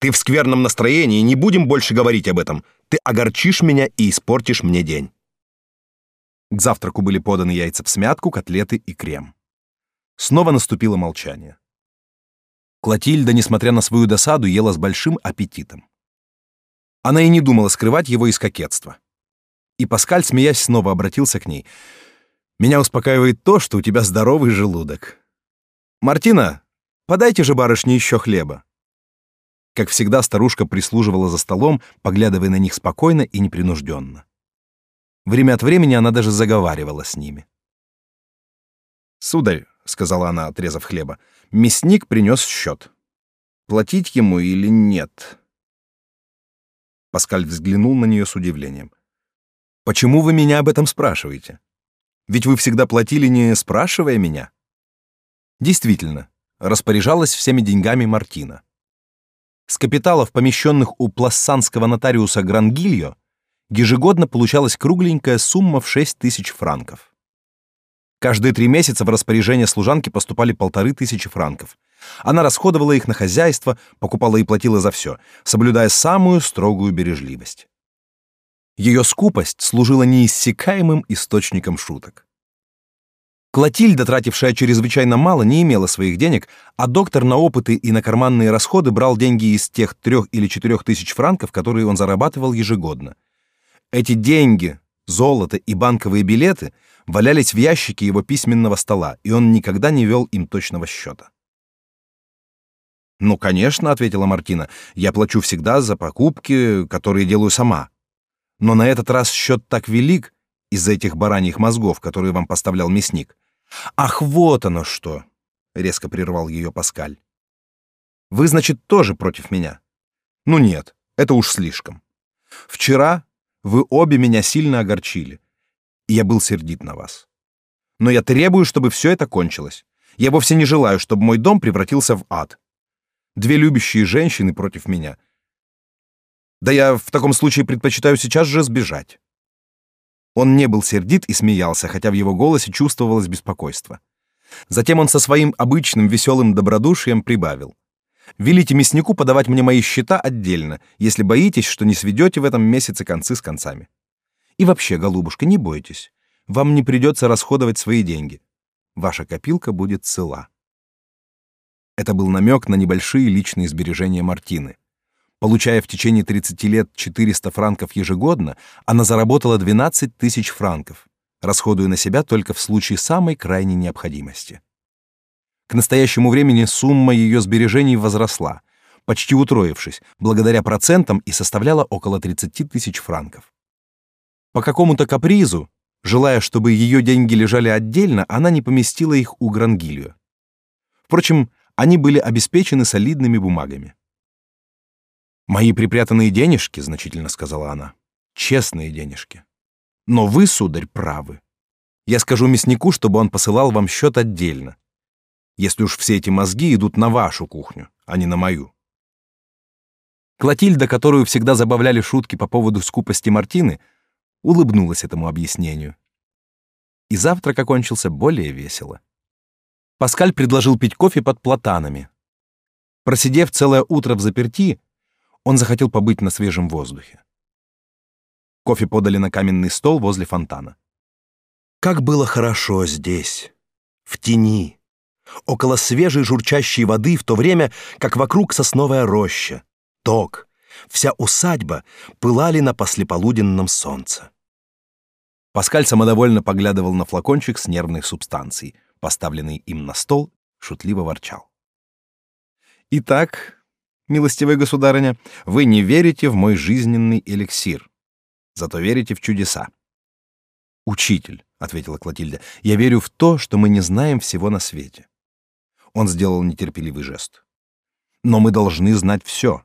Ты в скверном настроении, не будем больше говорить об этом. Ты огорчишь меня и испортишь мне день». К завтраку были поданы яйца в смятку, котлеты и крем. Снова наступило молчание. Клотильда, несмотря на свою досаду, ела с большим аппетитом. Она и не думала скрывать его из кокетства. И Паскаль, смеясь, снова обратился к ней. «Меня успокаивает то, что у тебя здоровый желудок. Мартина, подайте же барышне еще хлеба». Как всегда, старушка прислуживала за столом, поглядывая на них спокойно и непринужденно. Время от времени она даже заговаривала с ними. «Сударь», — сказала она, отрезав хлеба, — «мясник принес счет. Платить ему или нет?» Паскаль взглянул на нее с удивлением. «Почему вы меня об этом спрашиваете? Ведь вы всегда платили, не спрашивая меня». Действительно, распоряжалась всеми деньгами Мартина. С капиталов, помещенных у плассанского нотариуса Грангильо, ежегодно получалась кругленькая сумма в 6 тысяч франков. Каждые три месяца в распоряжение служанки поступали полторы тысячи франков. Она расходовала их на хозяйство, покупала и платила за все, соблюдая самую строгую бережливость. Ее скупость служила неиссякаемым источником шуток. Клотильда, тратившая чрезвычайно мало, не имела своих денег, а доктор на опыты и на карманные расходы брал деньги из тех трех или четырех тысяч франков, которые он зарабатывал ежегодно — эти деньги, золото и банковые билеты валялись в ящике его письменного стола, и он никогда не вел им точного счета. «Ну, конечно», — ответила Мартина, — «я плачу всегда за покупки, которые делаю сама. Но на этот раз счет так велик из-за этих бараньих мозгов, которые вам поставлял мясник». «Ах, вот оно что!» — резко прервал ее Паскаль. «Вы, значит, тоже против меня?» «Ну нет, это уж слишком. Вчера вы обе меня сильно огорчили, и я был сердит на вас. Но я требую, чтобы все это кончилось. Я вовсе не желаю, чтобы мой дом превратился в ад. Две любящие женщины против меня. Да я в таком случае предпочитаю сейчас же сбежать. Он не был сердит и смеялся, хотя в его голосе чувствовалось беспокойство. Затем он со своим обычным веселым добродушием прибавил: Велите мяснику подавать мне мои счета отдельно, если боитесь, что не сведете в этом месяце концы с концами. И вообще, голубушка, не бойтесь. Вам не придется расходовать свои деньги. Ваша копилка будет цела. Это был намек на небольшие личные сбережения Мартины. Получая в течение 30 лет 400 франков ежегодно, она заработала 12 тысяч франков, расходуя на себя только в случае самой крайней необходимости. К настоящему времени сумма ее сбережений возросла, почти утроившись, благодаря процентам и составляла около 30 тысяч франков. По какому-то капризу, желая, чтобы ее деньги лежали отдельно, она не поместила их у Грангилью. Впрочем, они были обеспечены солидными бумагами. «Мои припрятанные денежки», — значительно сказала она. Честные денежки. Но вы, сударь, правы. Я скажу мяснику, чтобы он посылал вам счет отдельно. Если уж все эти мозги идут на вашу кухню, а не на мою. Клотильда, которую всегда забавляли шутки по поводу скупости Мартины, улыбнулась этому объяснению. И завтрак окончился более весело. Паскаль предложил пить кофе под платанами. Просидев целое утро в заперти, он захотел побыть на свежем воздухе. Кофе подали на каменный стол возле фонтана. Как было хорошо здесь, в тени, около свежей журчащей воды, в то время как вокруг сосновая роща, ток, вся усадьба пылали на послеполуденном солнце. Паскаль самодовольно поглядывал на флакончик с нервной субстанцией, поставленный им на стол, шутливо ворчал. «Итак, милостивая государыня, вы не верите в мой жизненный эликсир, зато верите в чудеса». «Учитель», — ответила Клотильда, — «я верю в то, что мы не знаем всего на свете». Он сделал нетерпеливый жест. «Но мы должны знать все.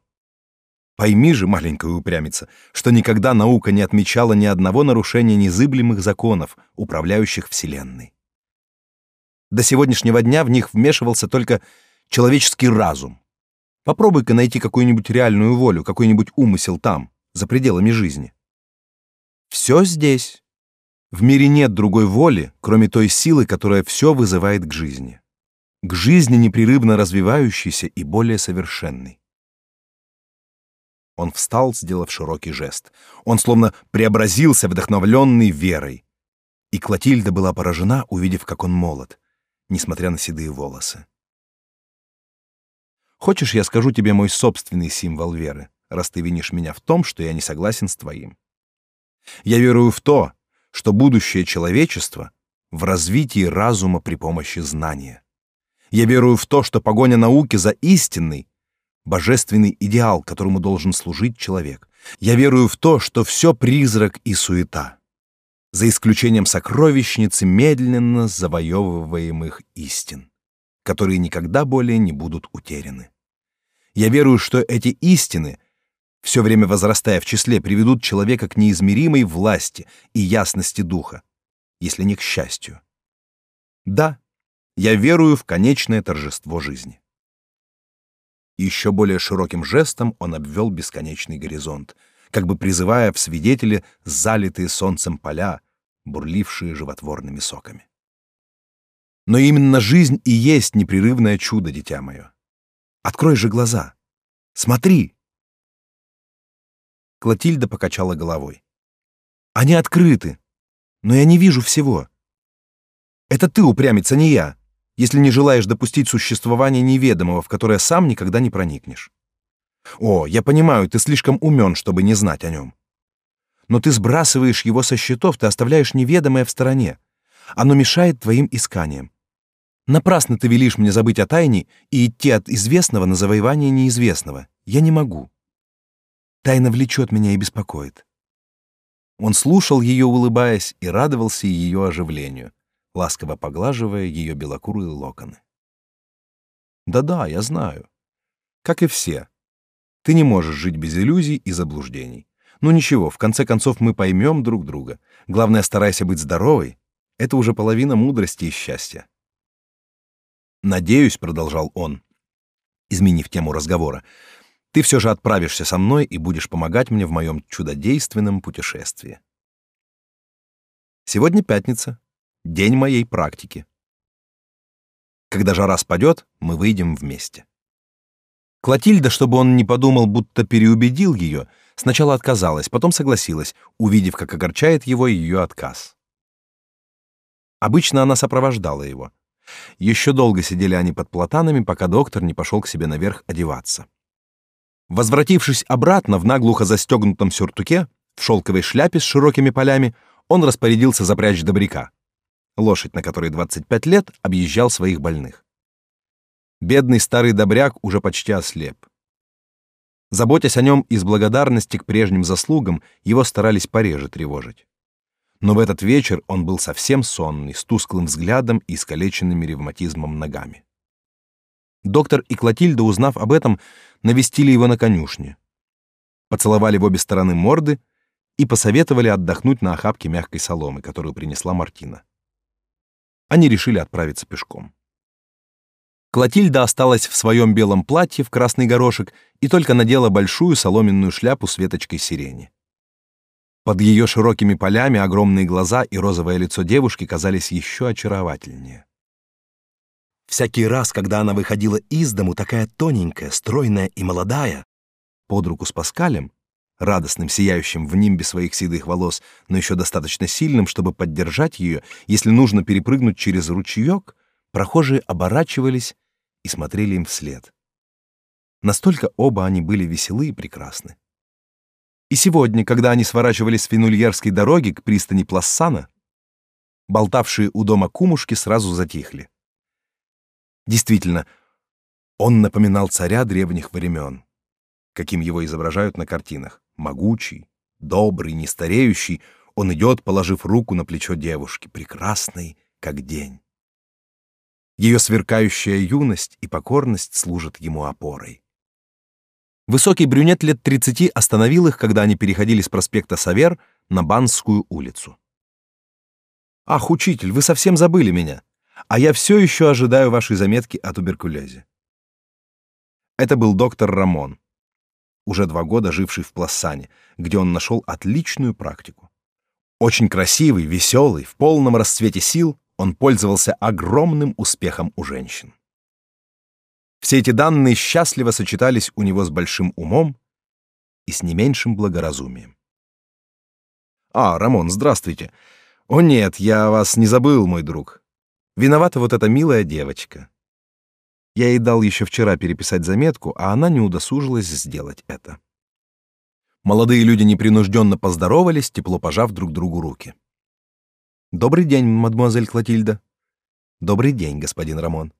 Пойми же, маленькая упрямица, что никогда наука не отмечала ни одного нарушения незыблемых законов, управляющих Вселенной. До сегодняшнего дня в них вмешивался только человеческий разум. Попробуй-ка найти какую-нибудь реальную волю, какой-нибудь умысел там, за пределами жизни. Все здесь. В мире нет другой воли, кроме той силы, которая все вызывает к жизни. К жизни непрерывно развивающейся и более совершенной. Он встал, сделав широкий жест. Он словно преобразился, вдохновленный верой. И Клотильда была поражена, увидев, как он молод, несмотря на седые волосы. Хочешь, я скажу тебе мой собственный символ веры, раз ты винишь меня в том, что я не согласен с твоим? Я верую в то, что будущее человечества в развитии разума при помощи знания. Я верую в то, что погоня науки за истинной божественный идеал, которому должен служить человек. Я верую в то, что все призрак и суета, за исключением сокровищницы медленно завоевываемых истин, которые никогда более не будут утеряны. Я верую, что эти истины, все время возрастая в числе, приведут человека к неизмеримой власти и ясности духа, если не к счастью. Да, я верую в конечное торжество жизни еще более широким жестом он обвел бесконечный горизонт, как бы призывая в свидетели залитые солнцем поля, бурлившие животворными соками. Но именно жизнь и есть непрерывное чудо, дитя мое. Открой же глаза. Смотри. Клотильда покачала головой. Они открыты, но я не вижу всего. Это ты упрямец, а не я если не желаешь допустить существование неведомого, в которое сам никогда не проникнешь. О, я понимаю, ты слишком умен, чтобы не знать о нем. Но ты сбрасываешь его со счетов, ты оставляешь неведомое в стороне. Оно мешает твоим исканиям. Напрасно ты велишь мне забыть о тайне и идти от известного на завоевание неизвестного. Я не могу. Тайна влечет меня и беспокоит. Он слушал ее, улыбаясь, и радовался ее оживлению ласково поглаживая ее белокурые локоны. «Да-да, я знаю. Как и все. Ты не можешь жить без иллюзий и заблуждений. Ну ничего, в конце концов мы поймем друг друга. Главное, старайся быть здоровой. Это уже половина мудрости и счастья». «Надеюсь», — продолжал он, изменив тему разговора, «ты все же отправишься со мной и будешь помогать мне в моем чудодейственном путешествии». Сегодня пятница, День моей практики. Когда жара спадет, мы выйдем вместе. Клотильда, чтобы он не подумал, будто переубедил ее, сначала отказалась, потом согласилась, увидев, как огорчает его ее отказ. Обычно она сопровождала его. Еще долго сидели они под платанами, пока доктор не пошел к себе наверх одеваться. Возвратившись обратно в наглухо застегнутом сюртуке, в шелковой шляпе с широкими полями, он распорядился запрячь добряка лошадь, на которой 25 лет, объезжал своих больных. Бедный старый добряк уже почти ослеп. Заботясь о нем из благодарности к прежним заслугам, его старались пореже тревожить. Но в этот вечер он был совсем сонный, с тусклым взглядом и искалеченными ревматизмом ногами. Доктор и Клотильда, узнав об этом, навестили его на конюшне. Поцеловали в обе стороны морды и посоветовали отдохнуть на охапке мягкой соломы, которую принесла Мартина. Они решили отправиться пешком. Клотильда осталась в своем белом платье в красный горошек и только надела большую соломенную шляпу с веточкой сирени. Под ее широкими полями огромные глаза и розовое лицо девушки казались еще очаровательнее. Всякий раз, когда она выходила из дому, такая тоненькая, стройная и молодая, под руку с Паскалем, радостным, сияющим в нимбе своих седых волос, но еще достаточно сильным, чтобы поддержать ее, если нужно перепрыгнуть через ручеек, прохожие оборачивались и смотрели им вслед. Настолько оба они были веселы и прекрасны. И сегодня, когда они сворачивали с Финульерской дороги к пристани Плассана, болтавшие у дома кумушки сразу затихли. Действительно, он напоминал царя древних времен, каким его изображают на картинах. Могучий, добрый, нестареющий, он идет, положив руку на плечо девушки, прекрасной, как день. Ее сверкающая юность и покорность служат ему опорой. Высокий брюнет лет 30 остановил их, когда они переходили с проспекта Савер на Банскую улицу. «Ах, учитель, вы совсем забыли меня, а я все еще ожидаю вашей заметки о туберкулезе». Это был доктор Рамон, уже два года живший в Плассане, где он нашел отличную практику. Очень красивый, веселый, в полном расцвете сил, он пользовался огромным успехом у женщин. Все эти данные счастливо сочетались у него с большим умом и с не меньшим благоразумием. «А, Рамон, здравствуйте. О нет, я вас не забыл, мой друг. Виновата вот эта милая девочка. Я ей дал еще вчера переписать заметку, а она не удосужилась сделать это». Молодые люди непринужденно поздоровались, тепло пожав друг другу руки. «Добрый день, мадемуазель Клотильда». «Добрый день, господин Рамон».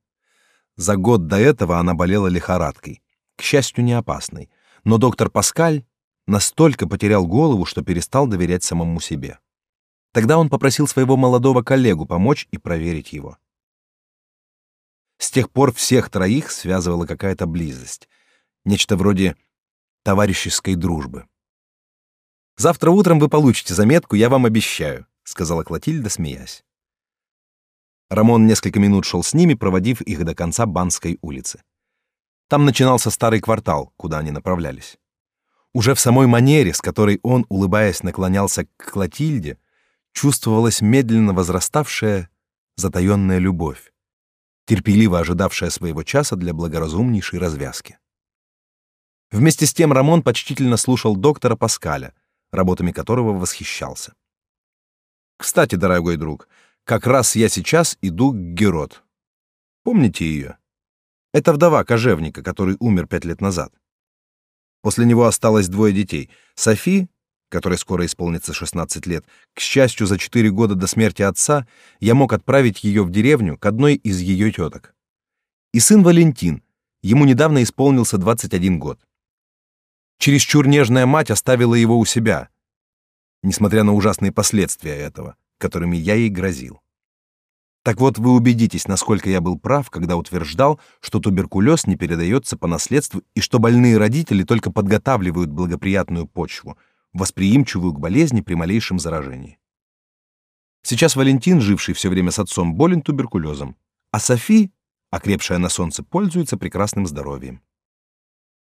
За год до этого она болела лихорадкой, к счастью, не опасной, но доктор Паскаль настолько потерял голову, что перестал доверять самому себе. Тогда он попросил своего молодого коллегу помочь и проверить его. С тех пор всех троих связывала какая-то близость, нечто вроде товарищеской дружбы. «Завтра утром вы получите заметку, я вам обещаю», — сказала Клотильда, смеясь. Рамон несколько минут шел с ними, проводив их до конца Банской улицы. Там начинался старый квартал, куда они направлялись. Уже в самой манере, с которой он, улыбаясь, наклонялся к Клотильде, чувствовалась медленно возраставшая затаённая любовь, терпеливо ожидавшая своего часа для благоразумнейшей развязки. Вместе с тем Рамон почтительно слушал доктора Паскаля, работами которого восхищался. «Кстати, дорогой друг, как раз я сейчас иду к Герод. Помните ее? Это вдова кожевника, который умер пять лет назад. После него осталось двое детей. Софи, которой скоро исполнится 16 лет, к счастью, за 4 года до смерти отца я мог отправить ее в деревню к одной из ее теток. И сын Валентин, ему недавно исполнился 21 год. Чересчур нежная мать оставила его у себя, несмотря на ужасные последствия этого которыми я ей грозил. Так вот, вы убедитесь, насколько я был прав, когда утверждал, что туберкулез не передается по наследству и что больные родители только подготавливают благоприятную почву, восприимчивую к болезни при малейшем заражении. Сейчас Валентин, живший все время с отцом, болен туберкулезом, а Софи, окрепшая на солнце, пользуется прекрасным здоровьем.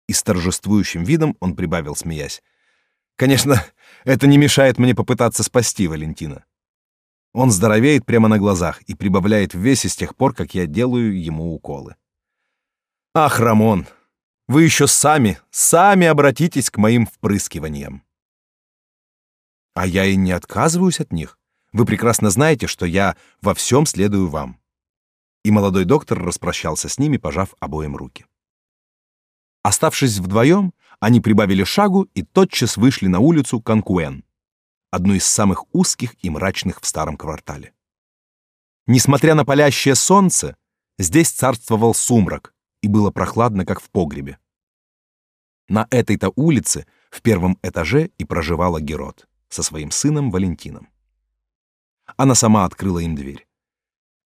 И с торжествующим видом он прибавил, смеясь. «Конечно, это не мешает мне попытаться спасти Валентина. Он здоровеет прямо на глазах и прибавляет в весе с тех пор, как я делаю ему уколы. Ах, Рамон, вы еще сами, сами обратитесь к моим впрыскиваниям. А я и не отказываюсь от них. Вы прекрасно знаете, что я во всем следую вам. И молодой доктор распрощался с ними, пожав обоим руки. Оставшись вдвоем, они прибавили шагу и тотчас вышли на улицу Конкуэн одну из самых узких и мрачных в старом квартале. Несмотря на палящее солнце, здесь царствовал сумрак, и было прохладно, как в погребе. На этой-то улице, в первом этаже, и проживала Герод со своим сыном Валентином. Она сама открыла им дверь.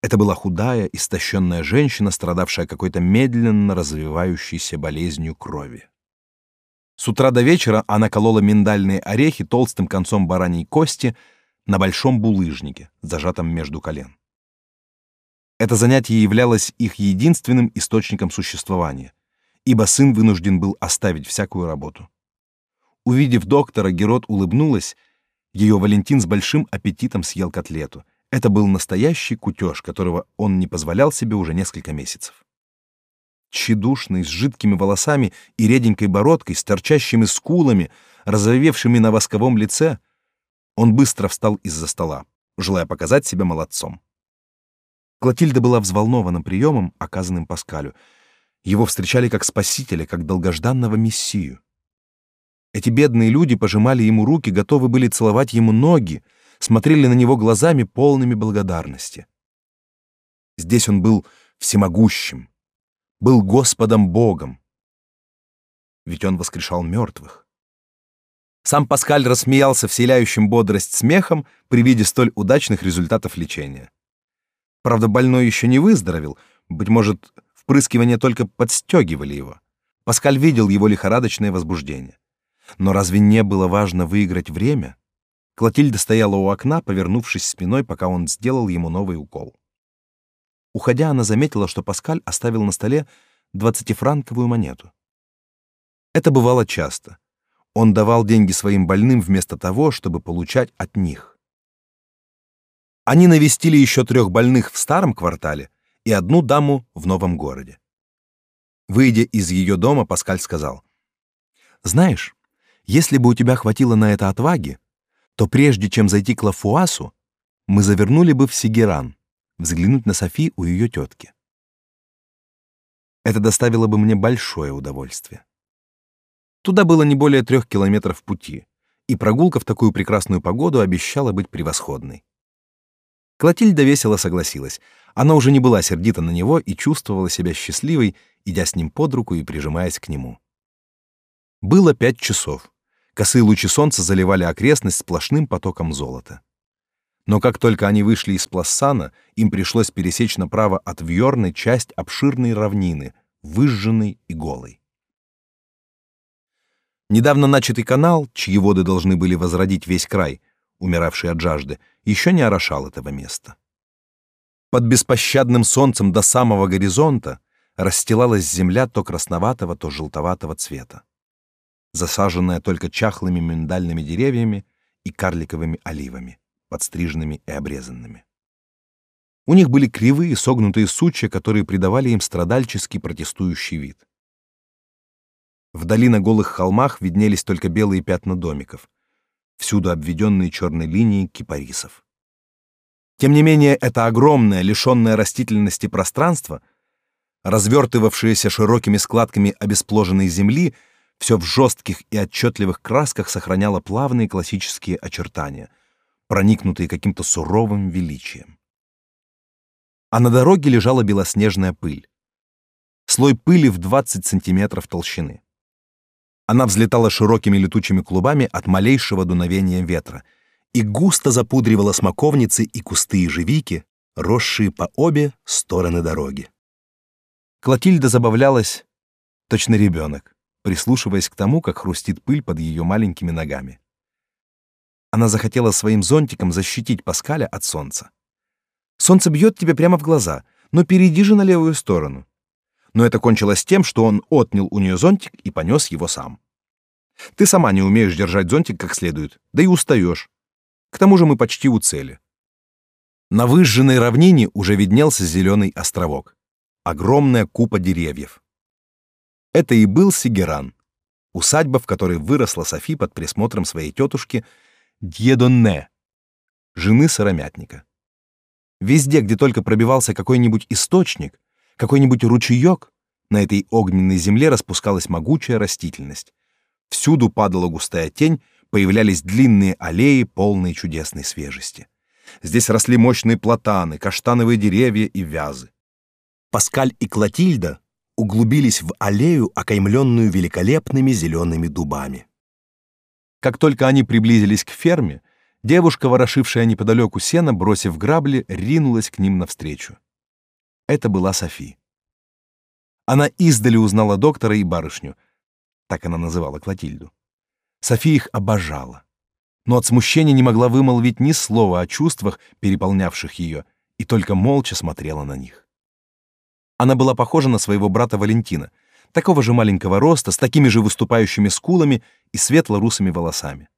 Это была худая, истощенная женщина, страдавшая какой-то медленно развивающейся болезнью крови. С утра до вечера она колола миндальные орехи толстым концом бараньей кости на большом булыжнике, зажатом между колен. Это занятие являлось их единственным источником существования, ибо сын вынужден был оставить всякую работу. Увидев доктора, Герод улыбнулась. Ее Валентин с большим аппетитом съел котлету. Это был настоящий кутеж, которого он не позволял себе уже несколько месяцев. Тщедушный, с жидкими волосами и реденькой бородкой, с торчащими скулами, разовевшими на восковом лице, он быстро встал из-за стола, желая показать себя молодцом. Клотильда была взволнована приемом, оказанным Паскалю. Его встречали как спасителя, как долгожданного мессию. Эти бедные люди пожимали ему руки, готовы были целовать ему ноги, смотрели на него глазами полными благодарности. Здесь он был всемогущим, был Господом Богом. Ведь он воскрешал мертвых. Сам Паскаль рассмеялся вселяющим бодрость смехом при виде столь удачных результатов лечения. Правда, больной еще не выздоровел, быть может, впрыскивания только подстегивали его. Паскаль видел его лихорадочное возбуждение. Но разве не было важно выиграть время? Клотильда стояла у окна, повернувшись спиной, пока он сделал ему новый укол. Уходя, она заметила, что Паскаль оставил на столе двадцатифранковую монету. Это бывало часто. Он давал деньги своим больным вместо того, чтобы получать от них. Они навестили еще трех больных в старом квартале и одну даму в новом городе. Выйдя из ее дома, Паскаль сказал, «Знаешь, если бы у тебя хватило на это отваги, то прежде чем зайти к Лафуасу, мы завернули бы в Сигеран, взглянуть на Софи у ее тетки. Это доставило бы мне большое удовольствие. Туда было не более трех километров пути, и прогулка в такую прекрасную погоду обещала быть превосходной. Клотильда весело согласилась. Она уже не была сердита на него и чувствовала себя счастливой, идя с ним под руку и прижимаясь к нему. Было пять часов. Косые лучи солнца заливали окрестность сплошным потоком золота. Но как только они вышли из Плассана, им пришлось пересечь направо от Вьорны часть обширной равнины, выжженной и голой. Недавно начатый канал, чьи воды должны были возродить весь край, умиравший от жажды, еще не орошал этого места. Под беспощадным солнцем до самого горизонта расстилалась земля то красноватого, то желтоватого цвета засаженная только чахлыми миндальными деревьями и карликовыми оливами, подстриженными и обрезанными. У них были кривые согнутые сучья, которые придавали им страдальческий протестующий вид. Вдали на голых холмах виднелись только белые пятна домиков, всюду обведенные черной линией кипарисов. Тем не менее, это огромное, лишенное растительности пространство, развертывавшееся широкими складками обеспложенной земли, все в жестких и отчетливых красках сохраняло плавные классические очертания, проникнутые каким-то суровым величием. А на дороге лежала белоснежная пыль. Слой пыли в 20 сантиметров толщины. Она взлетала широкими летучими клубами от малейшего дуновения ветра и густо запудривала смоковницы и кусты ежевики, росшие по обе стороны дороги. Клотильда забавлялась, точно ребенок прислушиваясь к тому, как хрустит пыль под ее маленькими ногами. Она захотела своим зонтиком защитить Паскаля от солнца. Солнце бьет тебе прямо в глаза, но перейди же на левую сторону. Но это кончилось тем, что он отнял у нее зонтик и понес его сам. Ты сама не умеешь держать зонтик как следует, да и устаешь. К тому же мы почти у цели. На выжженной равнине уже виднелся зеленый островок. Огромная купа деревьев. Это и был Сигеран, усадьба, в которой выросла Софи под присмотром своей тетушки Дьедонне, жены сыромятника. Везде, где только пробивался какой-нибудь источник, какой-нибудь ручеек, на этой огненной земле распускалась могучая растительность. Всюду падала густая тень, появлялись длинные аллеи, полные чудесной свежести. Здесь росли мощные платаны, каштановые деревья и вязы. Паскаль и Клотильда углубились в аллею, окаймленную великолепными зелеными дубами. Как только они приблизились к ферме, девушка, ворошившая неподалеку сено, бросив грабли, ринулась к ним навстречу. Это была Софи. Она издали узнала доктора и барышню. так она называла Клотильду. София их обожала, но от смущения не могла вымолвить ни слова о чувствах, переполнявших ее, и только молча смотрела на них. Она была похожа на своего брата Валентина, такого же маленького роста, с такими же выступающими скулами и светло-русыми волосами.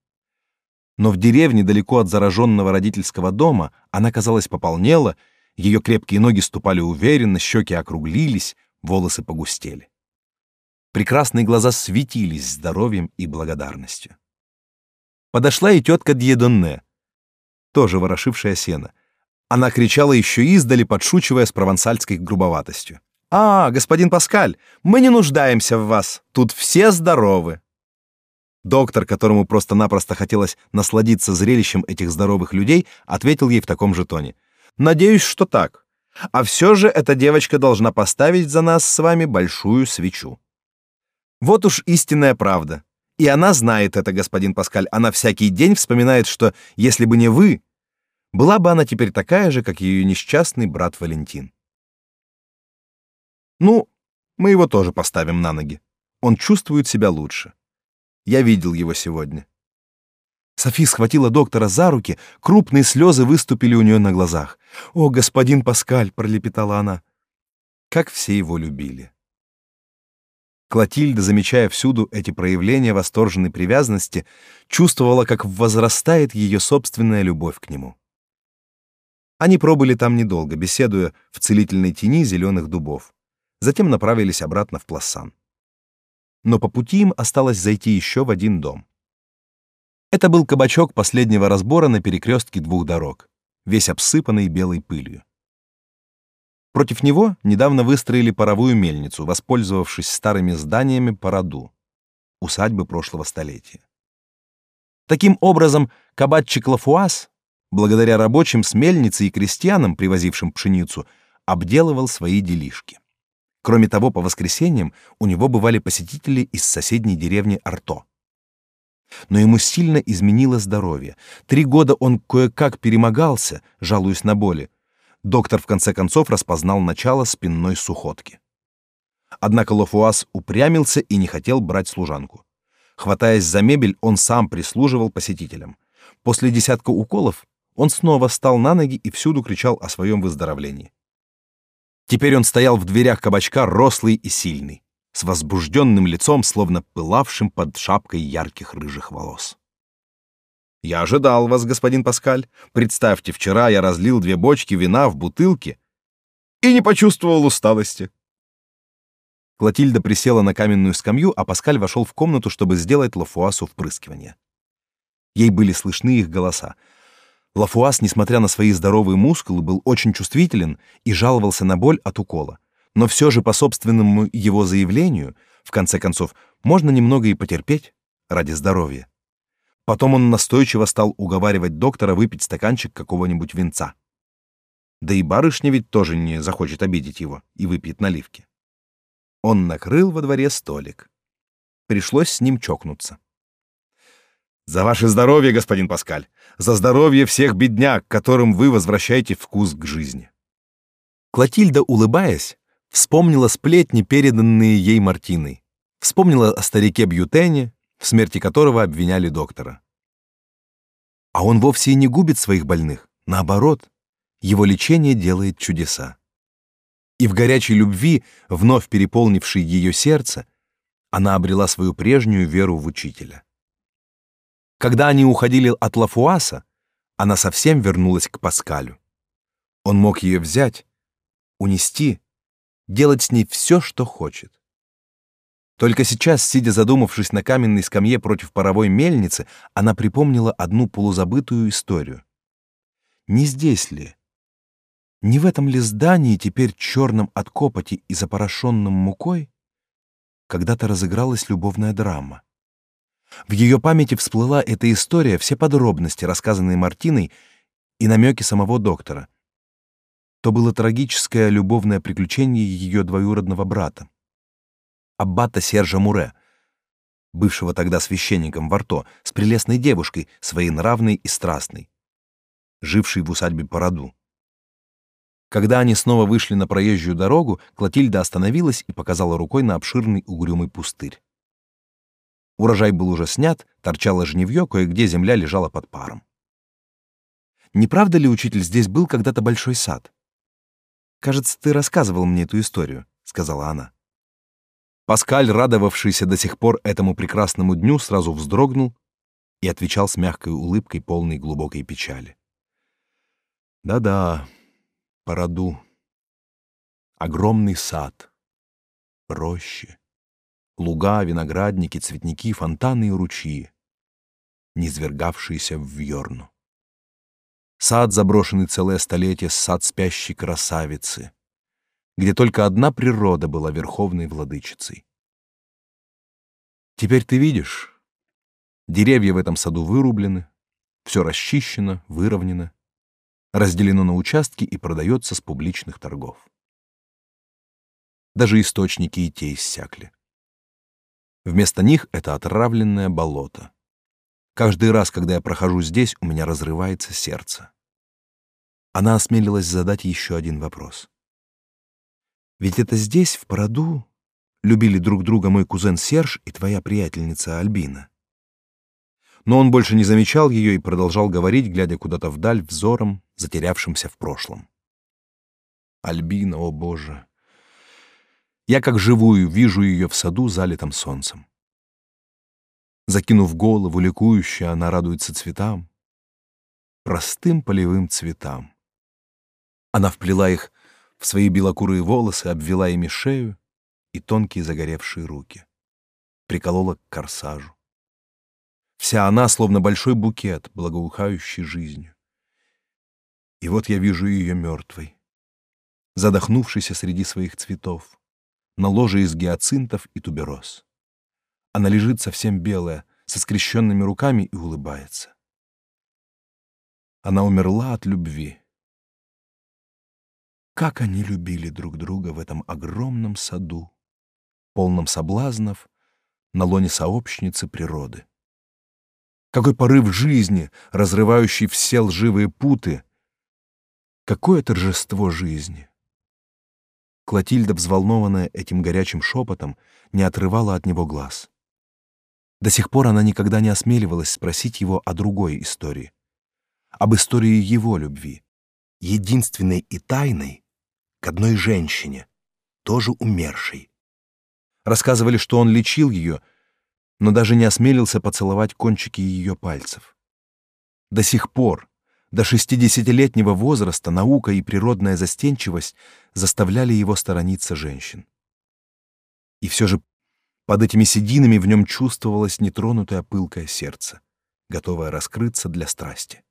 Но в деревне, далеко от зараженного родительского дома, она, казалось, пополнела, ее крепкие ноги ступали уверенно, щеки округлились, волосы погустели. Прекрасные глаза светились здоровьем и благодарностью. Подошла и тетка Дьедонне, тоже ворошившая сено. Она кричала еще издали, подшучивая с провансальской грубоватостью. «А, господин Паскаль, мы не нуждаемся в вас. Тут все здоровы». Доктор, которому просто-напросто хотелось насладиться зрелищем этих здоровых людей, ответил ей в таком же тоне. «Надеюсь, что так. А все же эта девочка должна поставить за нас с вами большую свечу». Вот уж истинная правда. И она знает это, господин Паскаль. Она всякий день вспоминает, что если бы не вы, была бы она теперь такая же, как ее несчастный брат Валентин. Ну, мы его тоже поставим на ноги. Он чувствует себя лучше. Я видел его сегодня. Софи схватила доктора за руки, крупные слезы выступили у нее на глазах. «О, господин Паскаль!» — пролепетала она. Как все его любили. Клотильда, замечая всюду эти проявления восторженной привязанности, чувствовала, как возрастает ее собственная любовь к нему. Они пробыли там недолго, беседуя в целительной тени зеленых дубов. Затем направились обратно в Плассан. Но по пути им осталось зайти еще в один дом. Это был кабачок последнего разбора на перекрестке двух дорог, весь обсыпанный белой пылью. Против него недавно выстроили паровую мельницу, воспользовавшись старыми зданиями по роду, усадьбы прошлого столетия. Таким образом, кабачик Лафуас, благодаря рабочим с мельницы и крестьянам, привозившим пшеницу, обделывал свои делишки. Кроме того, по воскресеньям у него бывали посетители из соседней деревни Арто. Но ему сильно изменило здоровье. Три года он кое-как перемогался, жалуясь на боли, доктор в конце концов распознал начало спинной сухотки. Однако Лофуас упрямился и не хотел брать служанку. Хватаясь за мебель, он сам прислуживал посетителям. После десятка уколов он снова встал на ноги и всюду кричал о своем выздоровлении. Теперь он стоял в дверях кабачка, рослый и сильный, с возбужденным лицом, словно пылавшим под шапкой ярких рыжих волос. Я ожидал вас, господин Паскаль. Представьте, вчера я разлил две бочки вина в бутылке и не почувствовал усталости. Клотильда присела на каменную скамью, а Паскаль вошел в комнату, чтобы сделать Лафуасу впрыскивание. Ей были слышны их голоса. Лафуас, несмотря на свои здоровые мускулы, был очень чувствителен и жаловался на боль от укола. Но все же по собственному его заявлению, в конце концов, можно немного и потерпеть ради здоровья. Потом он настойчиво стал уговаривать доктора выпить стаканчик какого-нибудь винца. Да и барышня ведь тоже не захочет обидеть его и выпьет наливки. Он накрыл во дворе столик. Пришлось с ним чокнуться. «За ваше здоровье, господин Паскаль! За здоровье всех бедняк, которым вы возвращаете вкус к жизни!» Клотильда, улыбаясь, вспомнила сплетни, переданные ей Мартиной. Вспомнила о старике Бьютене, в смерти которого обвиняли доктора. А он вовсе и не губит своих больных, наоборот, его лечение делает чудеса. И в горячей любви, вновь переполнившей ее сердце, она обрела свою прежнюю веру в учителя. Когда они уходили от Лафуаса, она совсем вернулась к Паскалю. Он мог ее взять, унести, делать с ней все, что хочет. Только сейчас, сидя задумавшись на каменной скамье против паровой мельницы, она припомнила одну полузабытую историю. Не здесь ли? Не в этом ли здании, теперь черном от копоти и запорошенном мукой, когда-то разыгралась любовная драма? В ее памяти всплыла эта история, все подробности, рассказанные Мартиной, и намеки самого доктора. То было трагическое любовное приключение ее двоюродного брата аббата Сержа Муре, бывшего тогда священником в Арто, с прелестной девушкой, своенравной и страстной, жившей в усадьбе Параду. Когда они снова вышли на проезжую дорогу, Клотильда остановилась и показала рукой на обширный угрюмый пустырь. Урожай был уже снят, торчало жневье, кое-где земля лежала под паром. Не правда ли, учитель, здесь был когда-то большой сад? Кажется, ты рассказывал мне эту историю, сказала она. Паскаль, радовавшийся до сих пор этому прекрасному дню, сразу вздрогнул и отвечал с мягкой улыбкой, полной глубокой печали. Да-да, по роду. Огромный сад, рощи, луга, виноградники, цветники, фонтаны и ручьи, низвергавшиеся в Вьорну. Сад, заброшенный целое столетие, сад спящей красавицы, где только одна природа была верховной владычицей. Теперь ты видишь, деревья в этом саду вырублены, все расчищено, выровнено, разделено на участки и продается с публичных торгов. Даже источники и те иссякли. Вместо них это отравленное болото. Каждый раз, когда я прохожу здесь, у меня разрывается сердце. Она осмелилась задать еще один вопрос. Ведь это здесь, в Параду, любили друг друга мой кузен Серж и твоя приятельница Альбина. Но он больше не замечал ее и продолжал говорить, глядя куда-то вдаль взором, затерявшимся в прошлом. Альбина, о боже! Я как живую вижу ее в саду, залитом солнцем. Закинув голову, ликующая, она радуется цветам, простым полевым цветам. Она вплела их в свои белокурые волосы, обвела ими шею и тонкие загоревшие руки. Приколола к корсажу. Вся она словно большой букет, благоухающий жизнью. И вот я вижу ее мертвой, задохнувшейся среди своих цветов на ложе из гиацинтов и тубероз. Она лежит совсем белая, со скрещенными руками и улыбается. Она умерла от любви. Как они любили друг друга в этом огромном саду, полном соблазнов, на лоне сообщницы природы. Какой порыв жизни, разрывающий все лживые путы! Какое торжество жизни! Клотильда, взволнованная этим горячим шепотом, не отрывала от него глаз. До сих пор она никогда не осмеливалась спросить его о другой истории. Об истории его любви, единственной и тайной, к одной женщине, тоже умершей. Рассказывали, что он лечил ее, но даже не осмелился поцеловать кончики ее пальцев. До сих пор, до шестидесятилетнего возраста наука и природная застенчивость заставляли его сторониться женщин. И все же под этими сединами в нем чувствовалось нетронутое пылкое сердце, готовое раскрыться для страсти.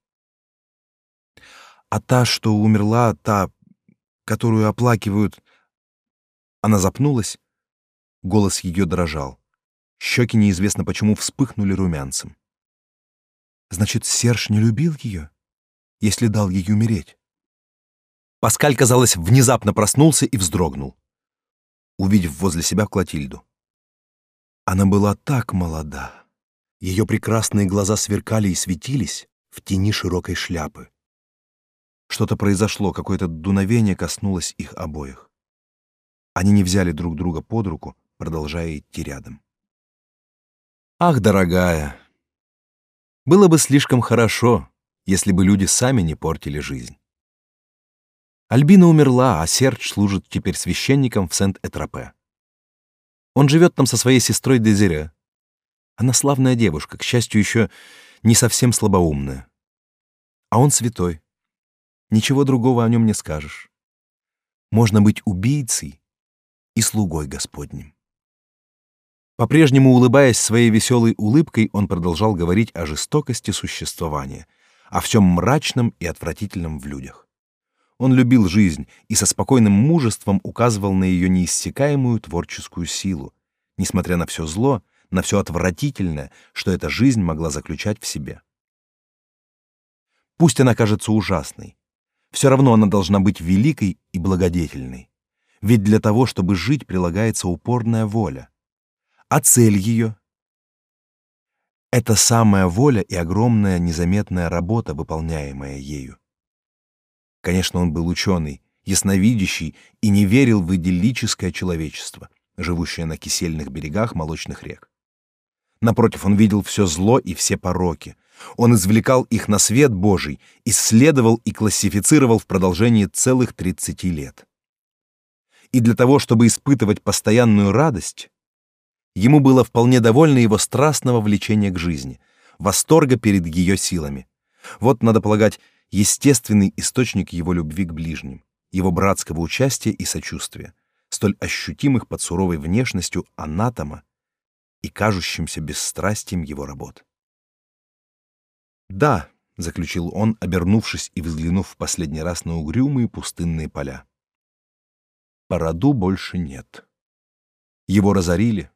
А та, что умерла, та, которую оплакивают... Она запнулась, голос ее дрожал. Щеки неизвестно почему вспыхнули румянцем. Значит, Серж не любил ее? Если дал ей умереть. Паскаль, казалось, внезапно проснулся и вздрогнул, увидев возле себя Клотильду. Она была так молода. Ее прекрасные глаза сверкали и светились в тени широкой шляпы. Что-то произошло, какое-то дуновение коснулось их обоих. Они не взяли друг друга под руку, продолжая идти рядом. «Ах, дорогая, было бы слишком хорошо, если бы люди сами не портили жизнь. Альбина умерла, а Серж служит теперь священником в Сент-Этропе. Он живет там со своей сестрой Дезире. Она славная девушка, к счастью, еще не совсем слабоумная. А он святой. Ничего другого о нем не скажешь. Можно быть убийцей и слугой Господним. По-прежнему улыбаясь своей веселой улыбкой, он продолжал говорить о жестокости существования, о всем мрачном и отвратительном в людях. Он любил жизнь и со спокойным мужеством указывал на ее неиссякаемую творческую силу, несмотря на все зло, на все отвратительное, что эта жизнь могла заключать в себе. Пусть она кажется ужасной, все равно она должна быть великой и благодетельной. Ведь для того, чтобы жить, прилагается упорная воля. А цель ее это самая воля и огромная незаметная работа, выполняемая ею. Конечно, он был ученый, ясновидящий и не верил в идиллическое человечество, живущее на кисельных берегах молочных рек. Напротив, он видел все зло и все пороки. Он извлекал их на свет Божий, исследовал и классифицировал в продолжении целых 30 лет. И для того, чтобы испытывать постоянную радость, ему было вполне довольно его страстного влечения к жизни, восторга перед ее силами. Вот, надо полагать, естественный источник его любви к ближним, его братского участия и сочувствия, столь ощутимых под суровой внешностью анатома и кажущимся бесстрастием его работ. «Да», — заключил он, обернувшись и взглянув в последний раз на угрюмые пустынные поля. «Породу больше нет. Его разорили,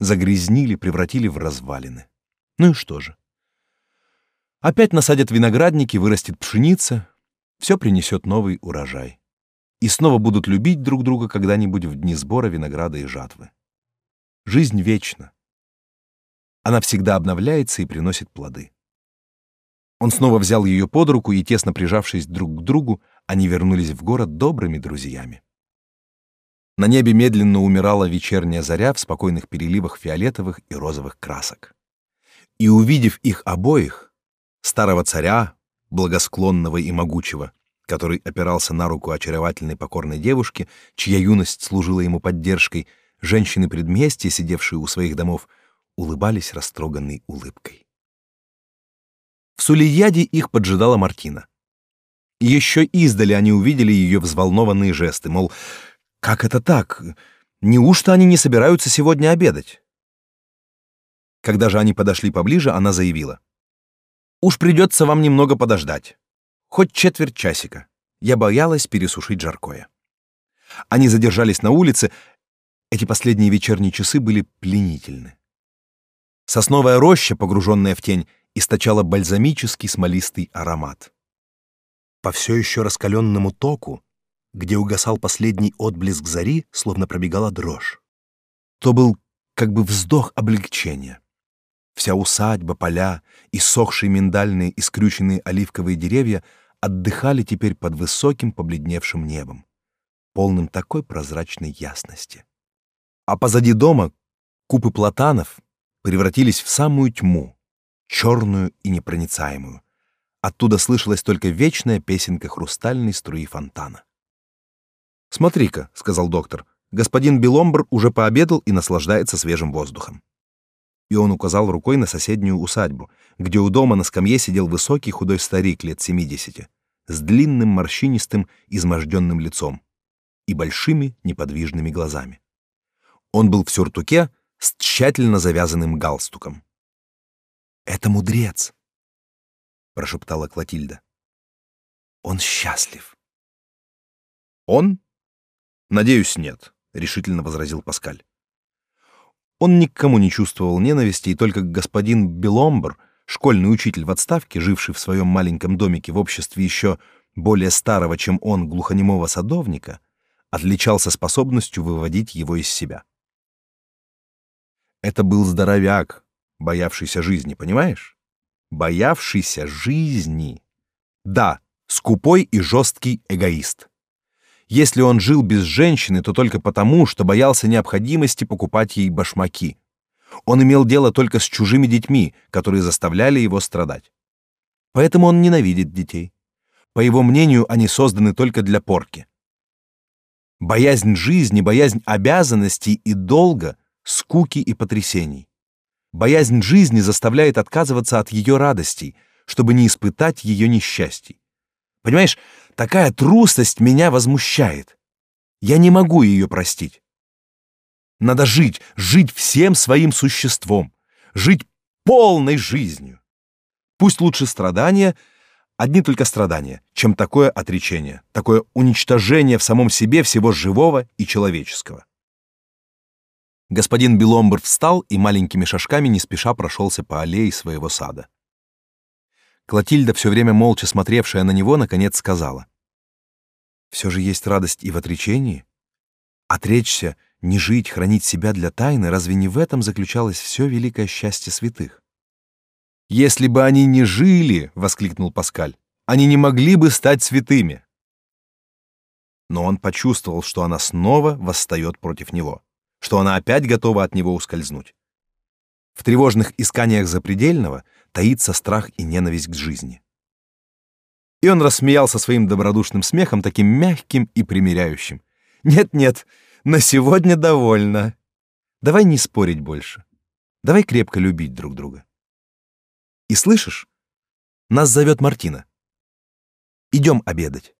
загрязнили, превратили в развалины. Ну и что же? Опять насадят виноградники, вырастет пшеница, все принесет новый урожай. И снова будут любить друг друга когда-нибудь в дни сбора винограда и жатвы. Жизнь вечна. Она всегда обновляется и приносит плоды. Он снова взял ее под руку, и, тесно прижавшись друг к другу, они вернулись в город добрыми друзьями. На небе медленно умирала вечерняя заря в спокойных переливах фиолетовых и розовых красок. И увидев их обоих, старого царя, благосклонного и могучего, который опирался на руку очаровательной покорной девушки, чья юность служила ему поддержкой, женщины предместья, сидевшие у своих домов, улыбались растроганной улыбкой. В Сулияде их поджидала Мартина. Еще издали они увидели ее взволнованные жесты, мол, как это так? Неужто они не собираются сегодня обедать? Когда же они подошли поближе, она заявила. «Уж придется вам немного подождать. Хоть четверть часика. Я боялась пересушить жаркое». Они задержались на улице. Эти последние вечерние часы были пленительны. Сосновая роща, погруженная в тень, источала бальзамический смолистый аромат. По все еще раскаленному току, где угасал последний отблеск зари, словно пробегала дрожь. То был как бы вздох облегчения. Вся усадьба, поля и сохшие миндальные и скрюченные оливковые деревья отдыхали теперь под высоким побледневшим небом, полным такой прозрачной ясности. А позади дома купы платанов превратились в самую тьму, черную и непроницаемую. Оттуда слышалась только вечная песенка хрустальной струи фонтана. «Смотри-ка», — сказал доктор, — «господин Беломбр уже пообедал и наслаждается свежим воздухом». И он указал рукой на соседнюю усадьбу, где у дома на скамье сидел высокий худой старик лет семидесяти, с длинным морщинистым, изможденным лицом и большими неподвижными глазами. Он был в сюртуке с тщательно завязанным галстуком. Это мудрец, прошептала Клотильда. Он счастлив. Он? Надеюсь, нет, решительно возразил Паскаль. Он никому не чувствовал ненависти, и только господин Беломбр, школьный учитель в отставке, живший в своем маленьком домике в обществе еще более старого, чем он, глухонемого садовника, отличался способностью выводить его из себя. Это был здоровяк, боявшийся жизни, понимаешь? Боявшийся жизни. Да, скупой и жесткий эгоист. Если он жил без женщины, то только потому, что боялся необходимости покупать ей башмаки. Он имел дело только с чужими детьми, которые заставляли его страдать. Поэтому он ненавидит детей. По его мнению, они созданы только для порки. Боязнь жизни, боязнь обязанностей и долга, скуки и потрясений. Боязнь жизни заставляет отказываться от ее радостей, чтобы не испытать ее несчастий. Понимаешь, такая трусость меня возмущает. Я не могу ее простить. Надо жить, жить всем своим существом, жить полной жизнью. Пусть лучше страдания, одни только страдания, чем такое отречение, такое уничтожение в самом себе всего живого и человеческого. Господин Беломбр встал и маленькими шажками не спеша прошелся по аллее своего сада. Клотильда, все время молча смотревшая на него, наконец сказала. «Все же есть радость и в отречении. Отречься, не жить, хранить себя для тайны, разве не в этом заключалось все великое счастье святых?» «Если бы они не жили, — воскликнул Паскаль, — они не могли бы стать святыми». Но он почувствовал, что она снова восстает против него что она опять готова от него ускользнуть. В тревожных исканиях запредельного таится страх и ненависть к жизни. И он рассмеялся своим добродушным смехом, таким мягким и примиряющим. «Нет-нет, на сегодня довольно. Давай не спорить больше. Давай крепко любить друг друга. И слышишь? Нас зовет Мартина. Идем обедать.